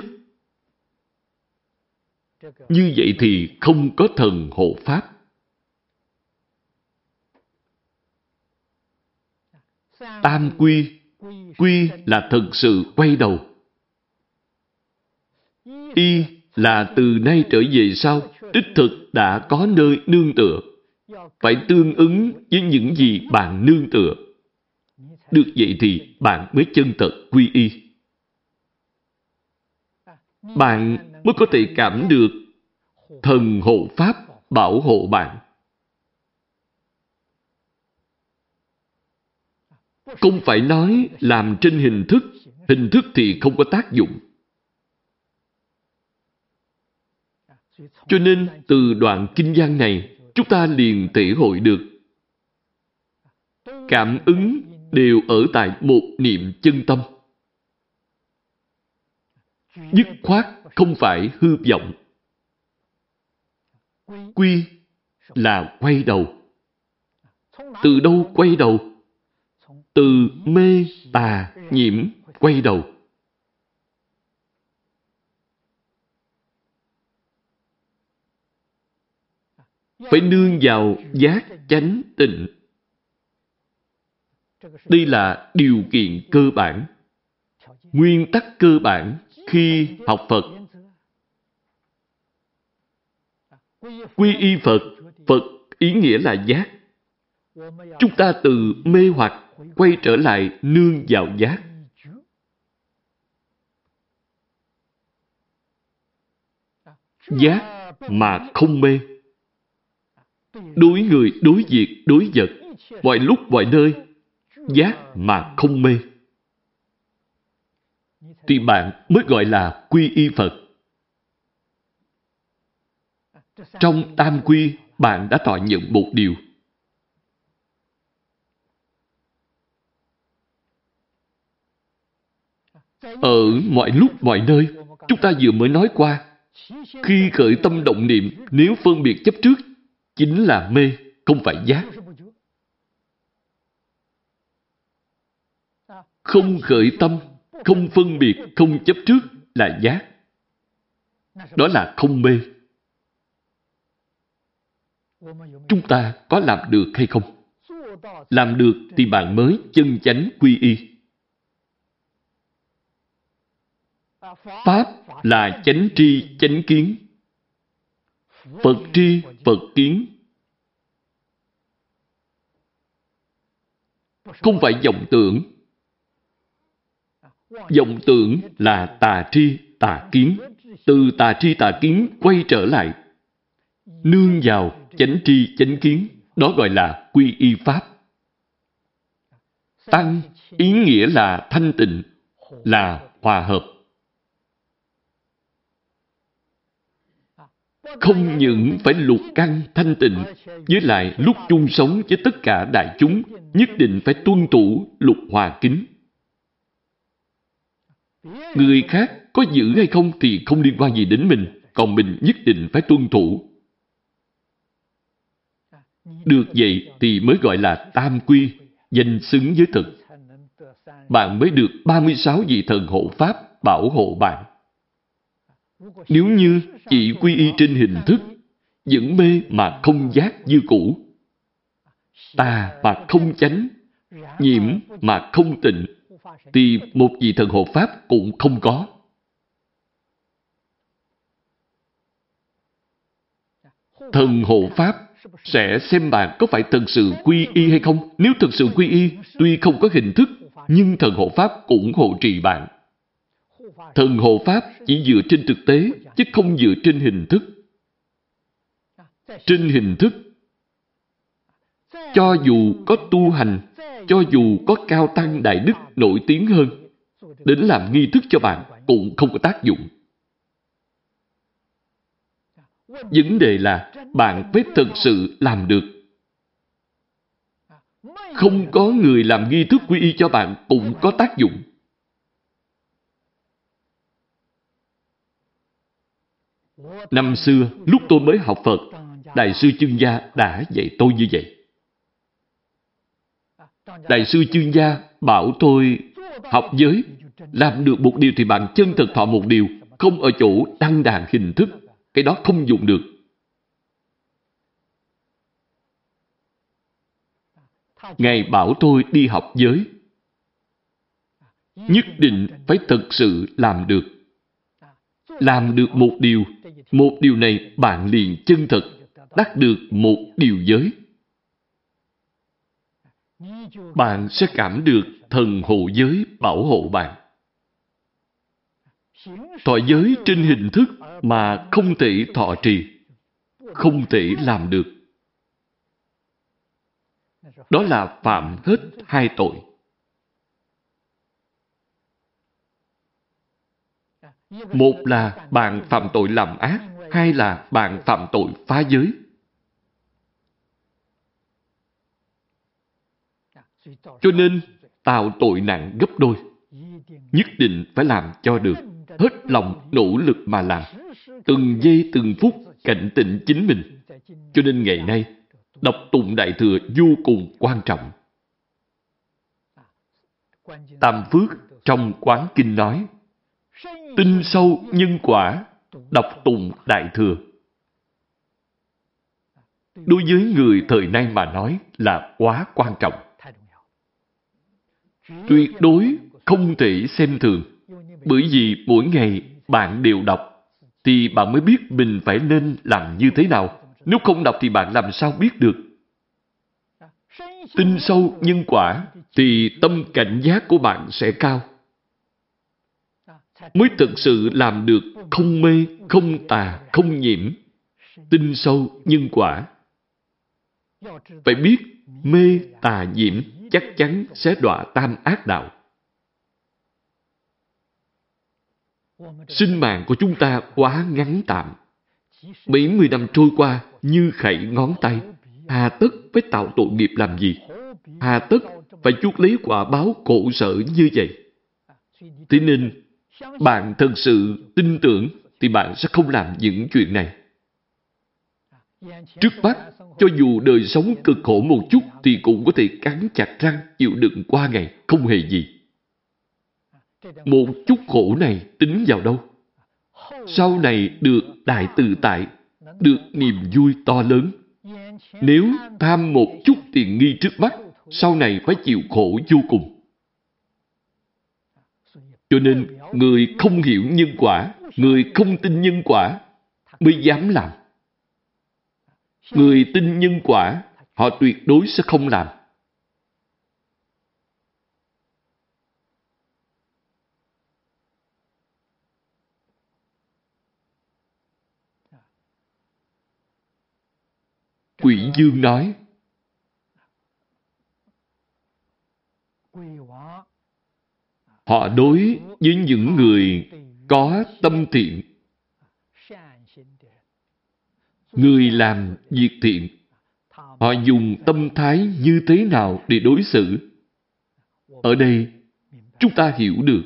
Như vậy thì không có thần hộ Pháp. Tam quy, quy là thật sự quay đầu. Y là từ nay trở về sau, đích thực đã có nơi nương tựa. Phải tương ứng với những gì bạn nương tựa. Được vậy thì bạn mới chân thật quy y. Bạn mới có thể cảm được thần hộ pháp bảo hộ bạn. Không phải nói làm trên hình thức, hình thức thì không có tác dụng. Cho nên, từ đoạn kinh văn này, chúng ta liền thể hội được cảm ứng đều ở tại một niệm chân tâm. Dứt khoát không phải hư vọng. Quy là quay đầu. Từ đâu quay đầu? Từ mê tà nhiễm quay đầu. Phải nương vào giác chánh tịnh. Đây là điều kiện cơ bản. Nguyên tắc cơ bản khi học Phật. Quy y Phật, Phật ý nghĩa là giác. Chúng ta từ mê hoặc quay trở lại nương vào giác. Giác mà không mê. Đối người, đối việc, đối vật, mọi lúc, mọi nơi, giác mà không mê. Thì bạn mới gọi là quy y Phật. Trong tam quy, bạn đã tỏ nhận một điều. Ở mọi lúc, mọi nơi, chúng ta vừa mới nói qua, khi khởi tâm động niệm, nếu phân biệt chấp trước, chính là mê, không phải giác. Không khởi tâm, không phân biệt, không chấp trước là giác. Đó là không mê. Chúng ta có làm được hay không? Làm được thì bạn mới chân chánh quy y. Pháp là chánh tri, chánh kiến. Phật tri, Phật kiến. Không phải vọng tưởng. Vọng tưởng là tà tri, tà kiến. Từ tà tri tà kiến quay trở lại. Nương vào chánh tri, chánh kiến. Đó gọi là quy y Pháp. Tăng, ý nghĩa là thanh tịnh, là hòa hợp. Không những phải lục căn thanh tịnh, với lại lúc chung sống với tất cả đại chúng, nhất định phải tuân thủ lục hòa kính. Người khác có giữ hay không thì không liên quan gì đến mình, còn mình nhất định phải tuân thủ. Được vậy thì mới gọi là tam quy, danh xứng với thực. Bạn mới được 36 vị thần hộ Pháp bảo hộ bạn. Nếu như chỉ quy y trên hình thức, vẫn mê mà không giác như cũ, tà mà không chánh, nhiễm mà không tịnh, thì một vị thần hộ Pháp cũng không có. Thần hộ Pháp sẽ xem bạn có phải thật sự quy y hay không. Nếu thật sự quy y, tuy không có hình thức, nhưng thần hộ Pháp cũng hộ trì bạn. Thần hộ Pháp chỉ dựa trên thực tế, chứ không dựa trên hình thức. Trên hình thức, cho dù có tu hành, cho dù có cao tăng đại đức nổi tiếng hơn, đến làm nghi thức cho bạn cũng không có tác dụng. Vấn đề là bạn phải thực sự làm được. Không có người làm nghi thức quy y cho bạn cũng có tác dụng. Năm xưa, lúc tôi mới học Phật, Đại sư Chương Gia đã dạy tôi như vậy. Đại sư Chương Gia bảo tôi học giới, làm được một điều thì bạn chân thật thọ một điều, không ở chỗ đăng đàn hình thức. Cái đó không dùng được. Ngài bảo tôi đi học giới. Nhất định phải thực sự làm được. Làm được một điều, một điều này bạn liền chân thật, đắc được một điều giới. Bạn sẽ cảm được thần hộ giới bảo hộ bạn. Thọ giới trên hình thức mà không thể thọ trì, không thể làm được. Đó là phạm hết hai tội. Một là bạn phạm tội làm ác, hai là bạn phạm tội phá giới. Cho nên, tạo tội nặng gấp đôi. Nhất định phải làm cho được. Hết lòng nỗ lực mà làm. Từng giây từng phút cảnh tỉnh chính mình. Cho nên ngày nay, đọc tụng Đại Thừa vô cùng quan trọng. Tam Phước trong Quán Kinh nói, tin sâu nhân quả, đọc tụng Đại Thừa. Đối với người thời nay mà nói là quá quan trọng. Tuyệt đối không thể xem thường, bởi vì mỗi ngày bạn đều đọc, thì bạn mới biết mình phải nên làm như thế nào. Nếu không đọc thì bạn làm sao biết được? Tin sâu nhân quả thì tâm cảnh giác của bạn sẽ cao. Mới thực sự làm được không mê, không tà, không nhiễm. Tin sâu nhân quả. Phải biết mê tà nhiễm chắc chắn sẽ đọa tam ác đạo. Sinh mạng của chúng ta quá ngắn tạm. 70 năm trôi qua như khẩy ngón tay. Hà tất phải tạo tội nghiệp làm gì? Hà tất phải chuốc lấy quả báo khổ sở như vậy? Thế nên, bạn thật sự tin tưởng thì bạn sẽ không làm những chuyện này. Trước mắt, cho dù đời sống cực khổ một chút thì cũng có thể cắn chặt răng chịu đựng qua ngày, không hề gì. Một chút khổ này tính vào đâu? Sau này được đại tự tại, được niềm vui to lớn. Nếu tham một chút tiền nghi trước mắt, sau này phải chịu khổ vô cùng. Cho nên, người không hiểu nhân quả, người không tin nhân quả, mới dám làm. Người tin nhân quả, họ tuyệt đối sẽ không làm. Quỷ Dương nói, Họ đối với những người có tâm thiện, người làm việc thiện, họ dùng tâm thái như thế nào để đối xử? Ở đây, chúng ta hiểu được.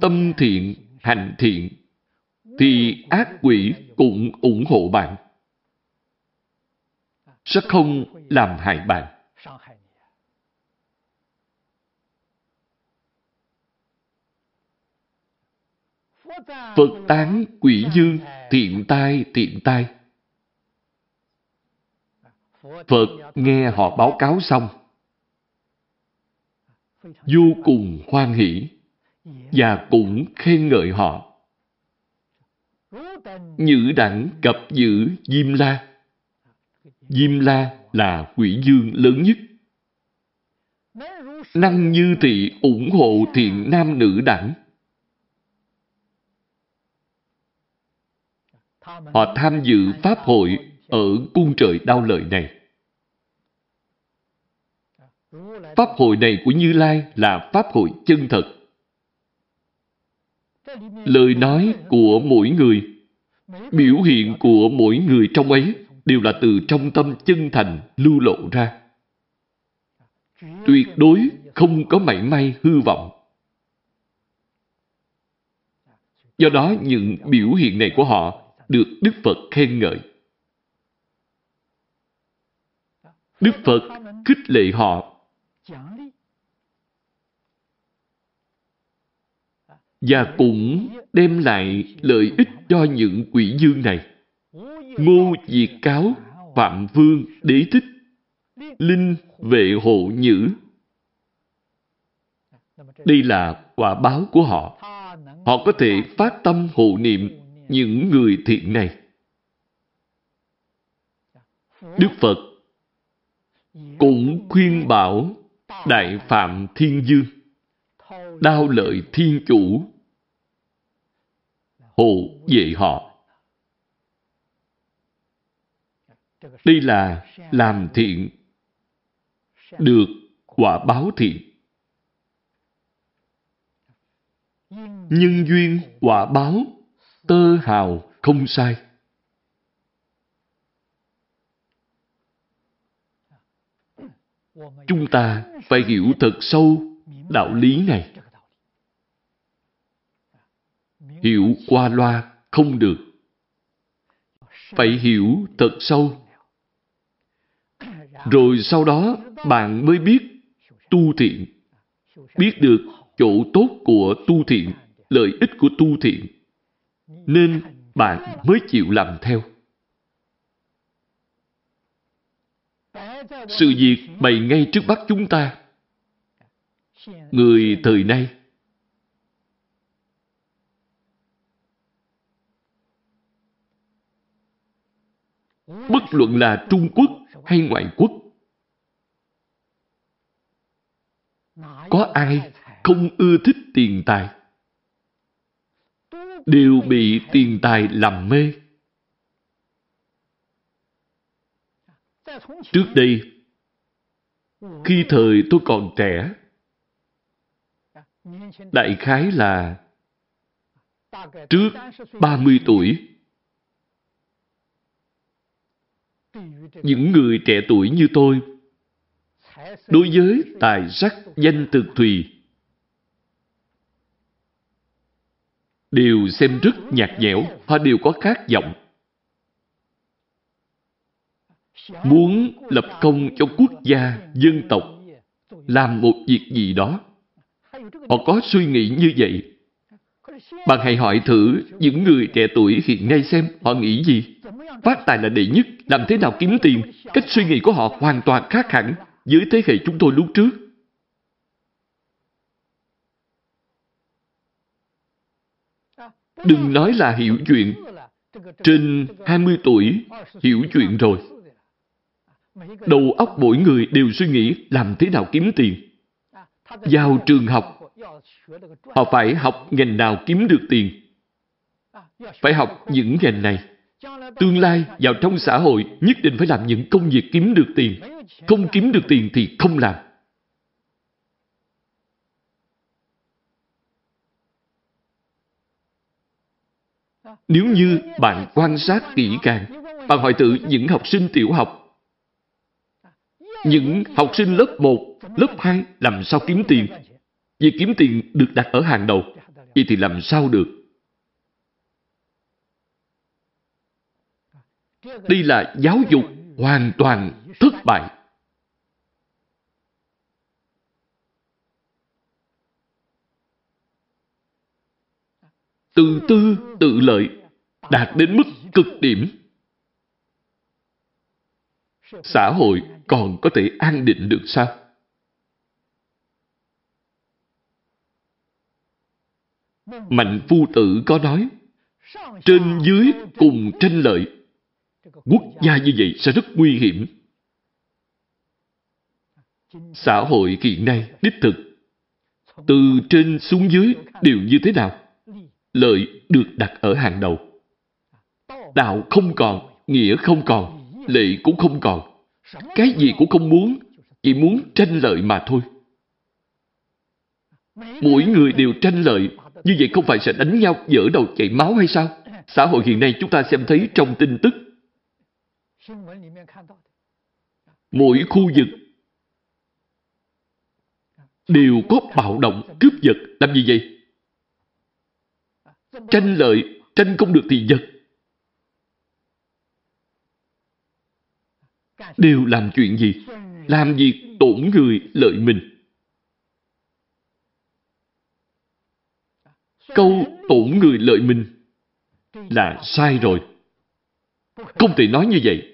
Tâm thiện, hành thiện, thì ác quỷ cũng ủng hộ bạn. Sẽ không làm hại bạn. Phật tán quỷ dương, thiện tai, thiện tai. Phật nghe họ báo cáo xong, vô cùng hoan hỷ và cũng khen ngợi họ. Nhữ đẳng cập giữ Diêm La. Diêm La là quỷ dương lớn nhất. Năng như thị ủng hộ thiện nam nữ đẳng. Họ tham dự Pháp hội ở cung trời đau lợi này. Pháp hội này của Như Lai là Pháp hội chân thật. Lời nói của mỗi người, biểu hiện của mỗi người trong ấy đều là từ trong tâm chân thành lưu lộ ra. Tuyệt đối không có mảy may hư vọng. Do đó những biểu hiện này của họ được Đức Phật khen ngợi. Đức Phật khích lệ họ và cũng đem lại lợi ích cho những quỷ dương này. Ngô Diệt Cáo, Phạm Vương, Đế Thích, Linh, Vệ Hộ Nhữ. Đây là quả báo của họ. Họ có thể phát tâm hộ niệm những người thiện này. Đức Phật cũng khuyên bảo Đại Phạm Thiên Dương đao lợi thiên chủ hộ vệ họ. Đây là làm thiện được quả báo thiện. Nhân duyên quả báo tơ hào không sai. Chúng ta phải hiểu thật sâu đạo lý này. Hiểu qua loa không được. Phải hiểu thật sâu. Rồi sau đó bạn mới biết tu thiện. Biết được chỗ tốt của tu thiện, lợi ích của tu thiện nên bạn mới chịu làm theo. Sự việc bày ngay trước mắt chúng ta. Người thời nay, bất luận là Trung Quốc hay ngoại quốc. Có ai không ưa thích tiền tài? Đều bị tiền tài làm mê. Trước đây, khi thời tôi còn trẻ, đại khái là trước 30 tuổi, những người trẻ tuổi như tôi Đối với tài sắc danh thực thùy đều xem rất nhạt nhẽo, họ đều có khát vọng. Muốn lập công cho quốc gia, dân tộc, làm một việc gì đó. Họ có suy nghĩ như vậy. Bạn hãy hỏi thử những người trẻ tuổi hiện nay xem họ nghĩ gì. Phát tài là đệ nhất, làm thế nào kiếm tiền, cách suy nghĩ của họ hoàn toàn khác hẳn với thế hệ chúng tôi lúc trước. Đừng nói là hiểu chuyện. Trên 20 tuổi, hiểu chuyện rồi. Đầu óc mỗi người đều suy nghĩ làm thế nào kiếm tiền. Vào trường học, họ phải học ngành nào kiếm được tiền. Phải học những ngành này. Tương lai vào trong xã hội nhất định phải làm những công việc kiếm được tiền. Không kiếm được tiền thì không làm. Nếu như bạn quan sát kỹ càng, bạn hỏi thử những học sinh tiểu học, những học sinh lớp 1, lớp 2 làm sao kiếm tiền? Việc kiếm tiền được đặt ở hàng đầu. Vậy thì làm sao được? Đây là giáo dục hoàn toàn thất bại. Tự tư, tự lợi, đạt đến mức cực điểm. Xã hội còn có thể an định được sao? Mạnh phu tử có nói, trên dưới cùng tranh lợi. Quốc gia như vậy sẽ rất nguy hiểm. Xã hội hiện nay đích thực, từ trên xuống dưới đều như thế nào? Lợi được đặt ở hàng đầu. Đạo không còn, nghĩa không còn, lệ cũng không còn. Cái gì cũng không muốn, chỉ muốn tranh lợi mà thôi. Mỗi người đều tranh lợi, như vậy không phải sẽ đánh nhau dở đầu chảy máu hay sao? Xã hội hiện nay chúng ta xem thấy trong tin tức. Mỗi khu vực đều có bạo động, cướp giật. Làm gì vậy? Tranh lợi, tranh không được thì giật. Đều làm chuyện gì? Làm việc tổn người lợi mình. Câu tổn người lợi mình là sai rồi. Không thể nói như vậy.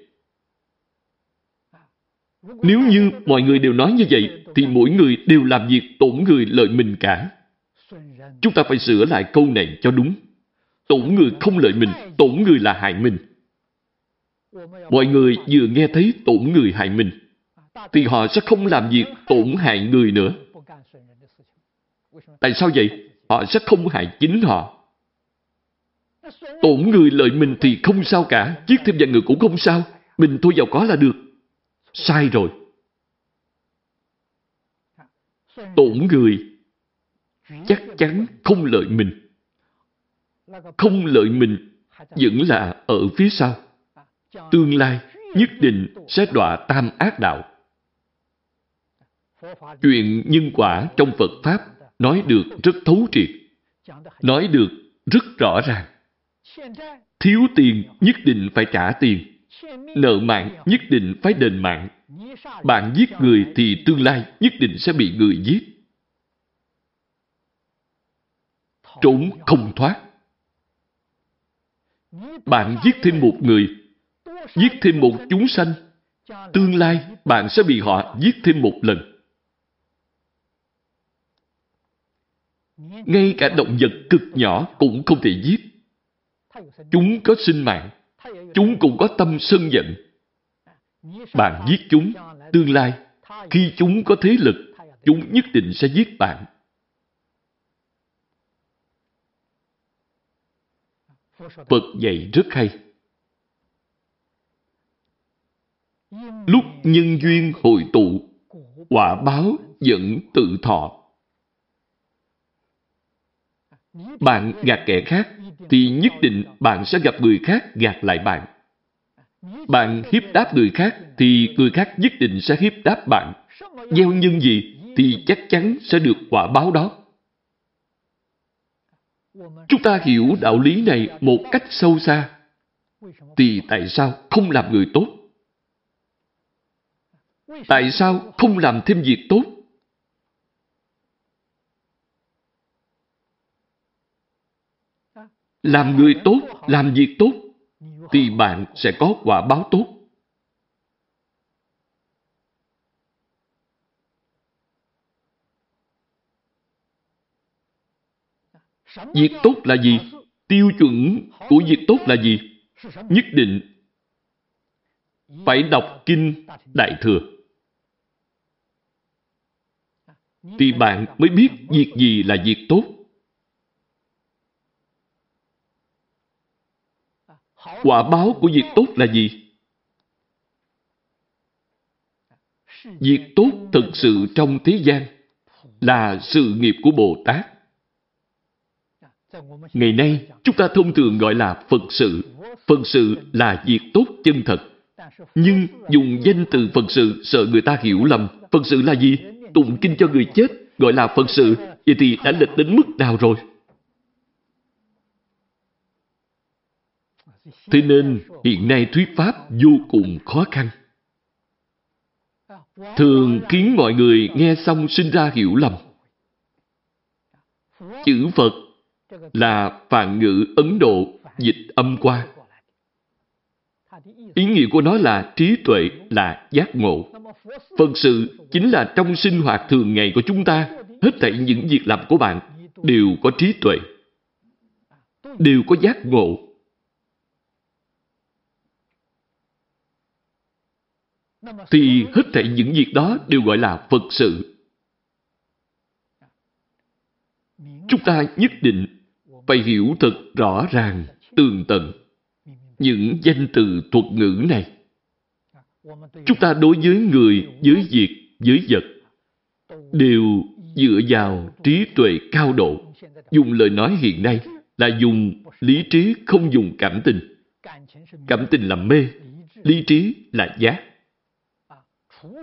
Nếu như mọi người đều nói như vậy, thì mỗi người đều làm việc tổn người lợi mình cả. Chúng ta phải sửa lại câu này cho đúng. Tổn người không lợi mình, tổn người là hại mình. Mọi người vừa nghe thấy tổn người hại mình, thì họ sẽ không làm việc tổn hại người nữa. Tại sao vậy? Họ sẽ không hại chính họ. Tổn người lợi mình thì không sao cả, giết thêm vài người cũng không sao. Mình thôi giàu có là được. Sai rồi. Tổn người chắc chắn không lợi mình. Không lợi mình vẫn là ở phía sau. Tương lai nhất định sẽ đọa tam ác đạo. Chuyện nhân quả trong Phật Pháp nói được rất thấu triệt, nói được rất rõ ràng. Thiếu tiền nhất định phải trả tiền, nợ mạng nhất định phải đền mạng. Bạn giết người thì tương lai nhất định sẽ bị người giết. Trốn không thoát. Bạn giết thêm một người, giết thêm một chúng sanh, tương lai bạn sẽ bị họ giết thêm một lần. Ngay cả động vật cực nhỏ cũng không thể giết. Chúng có sinh mạng. Chúng cũng có tâm sân giận. Bạn giết chúng, tương lai, khi chúng có thế lực, chúng nhất định sẽ giết bạn. Phật dạy rất hay. Lúc nhân duyên hội tụ, quả báo dẫn tự thọ. Bạn gạt kẻ khác, thì nhất định bạn sẽ gặp người khác gạt lại bạn. Bạn hiếp đáp người khác, thì người khác nhất định sẽ hiếp đáp bạn. Gieo nhân gì thì chắc chắn sẽ được quả báo đó. Chúng ta hiểu đạo lý này một cách sâu xa, thì tại sao không làm người tốt? Tại sao không làm thêm việc tốt? Làm người tốt, làm việc tốt, thì bạn sẽ có quả báo tốt. Việc tốt là gì? Tiêu chuẩn của việc tốt là gì? Nhất định phải đọc Kinh Đại Thừa. Thì bạn mới biết việc gì là việc tốt. Quả báo của việc tốt là gì? Việc tốt thực sự trong thế gian là sự nghiệp của Bồ Tát. Ngày nay, chúng ta thông thường gọi là Phật sự. Phật sự là việc tốt chân thật. Nhưng dùng danh từ Phật sự sợ người ta hiểu lầm. Phật sự là gì? Tụng kinh cho người chết, gọi là Phật sự. Vậy thì đã lệch đến mức nào rồi? Thế nên, hiện nay thuyết Pháp vô cùng khó khăn. Thường khiến mọi người nghe xong sinh ra hiểu lầm. Chữ Phật là phạn ngữ Ấn Độ dịch âm qua. Ý nghĩa của nó là trí tuệ, là giác ngộ. Phật sự chính là trong sinh hoạt thường ngày của chúng ta, hết thảy những việc làm của bạn đều có trí tuệ, đều có giác ngộ. Thì hết thảy những việc đó đều gọi là Phật sự. Chúng ta nhất định phải hiểu thật rõ ràng, tường tận những danh từ thuật ngữ này. Chúng ta đối với người, với việc, với vật đều dựa vào trí tuệ cao độ. Dùng lời nói hiện nay là dùng lý trí không dùng cảm tình. Cảm tình là mê, lý trí là giác.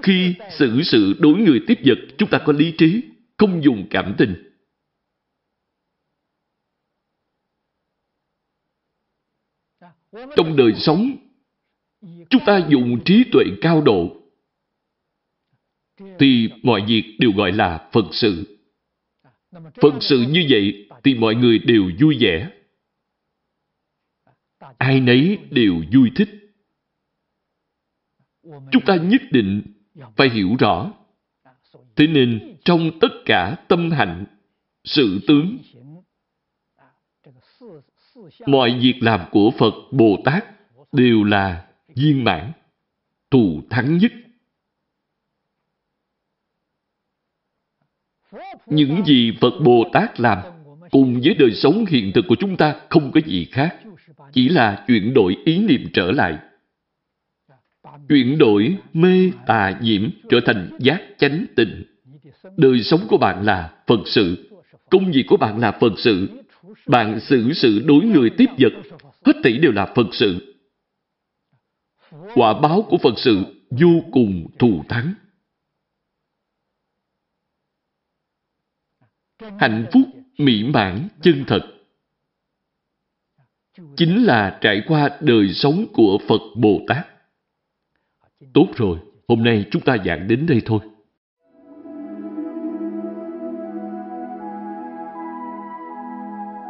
Khi xử sự đối người tiếp vật, chúng ta có lý trí, không dùng cảm tình. Trong đời sống, chúng ta dùng trí tuệ cao độ, thì mọi việc đều gọi là Phật sự. Phật sự như vậy thì mọi người đều vui vẻ. Ai nấy đều vui thích. Chúng ta nhất định phải hiểu rõ. Thế nên trong tất cả tâm hạnh, sự tướng, mọi việc làm của Phật Bồ Tát đều là viên mãn, thù thắng nhất. Những gì Phật Bồ Tát làm cùng với đời sống hiện thực của chúng ta không có gì khác, chỉ là chuyển đổi ý niệm trở lại. Chuyển đổi mê tà nhiễm trở thành giác chánh tịnh. Đời sống của bạn là Phật sự, công việc của bạn là Phật sự, bạn xử sự đối người tiếp vật, hết thảy đều là Phật sự. Quả báo của Phật sự vô cùng thù thắng. Hạnh phúc, mỹ mãn, chân thật chính là trải qua đời sống của Phật Bồ Tát. Tốt rồi, hôm nay chúng ta giảng đến đây thôi.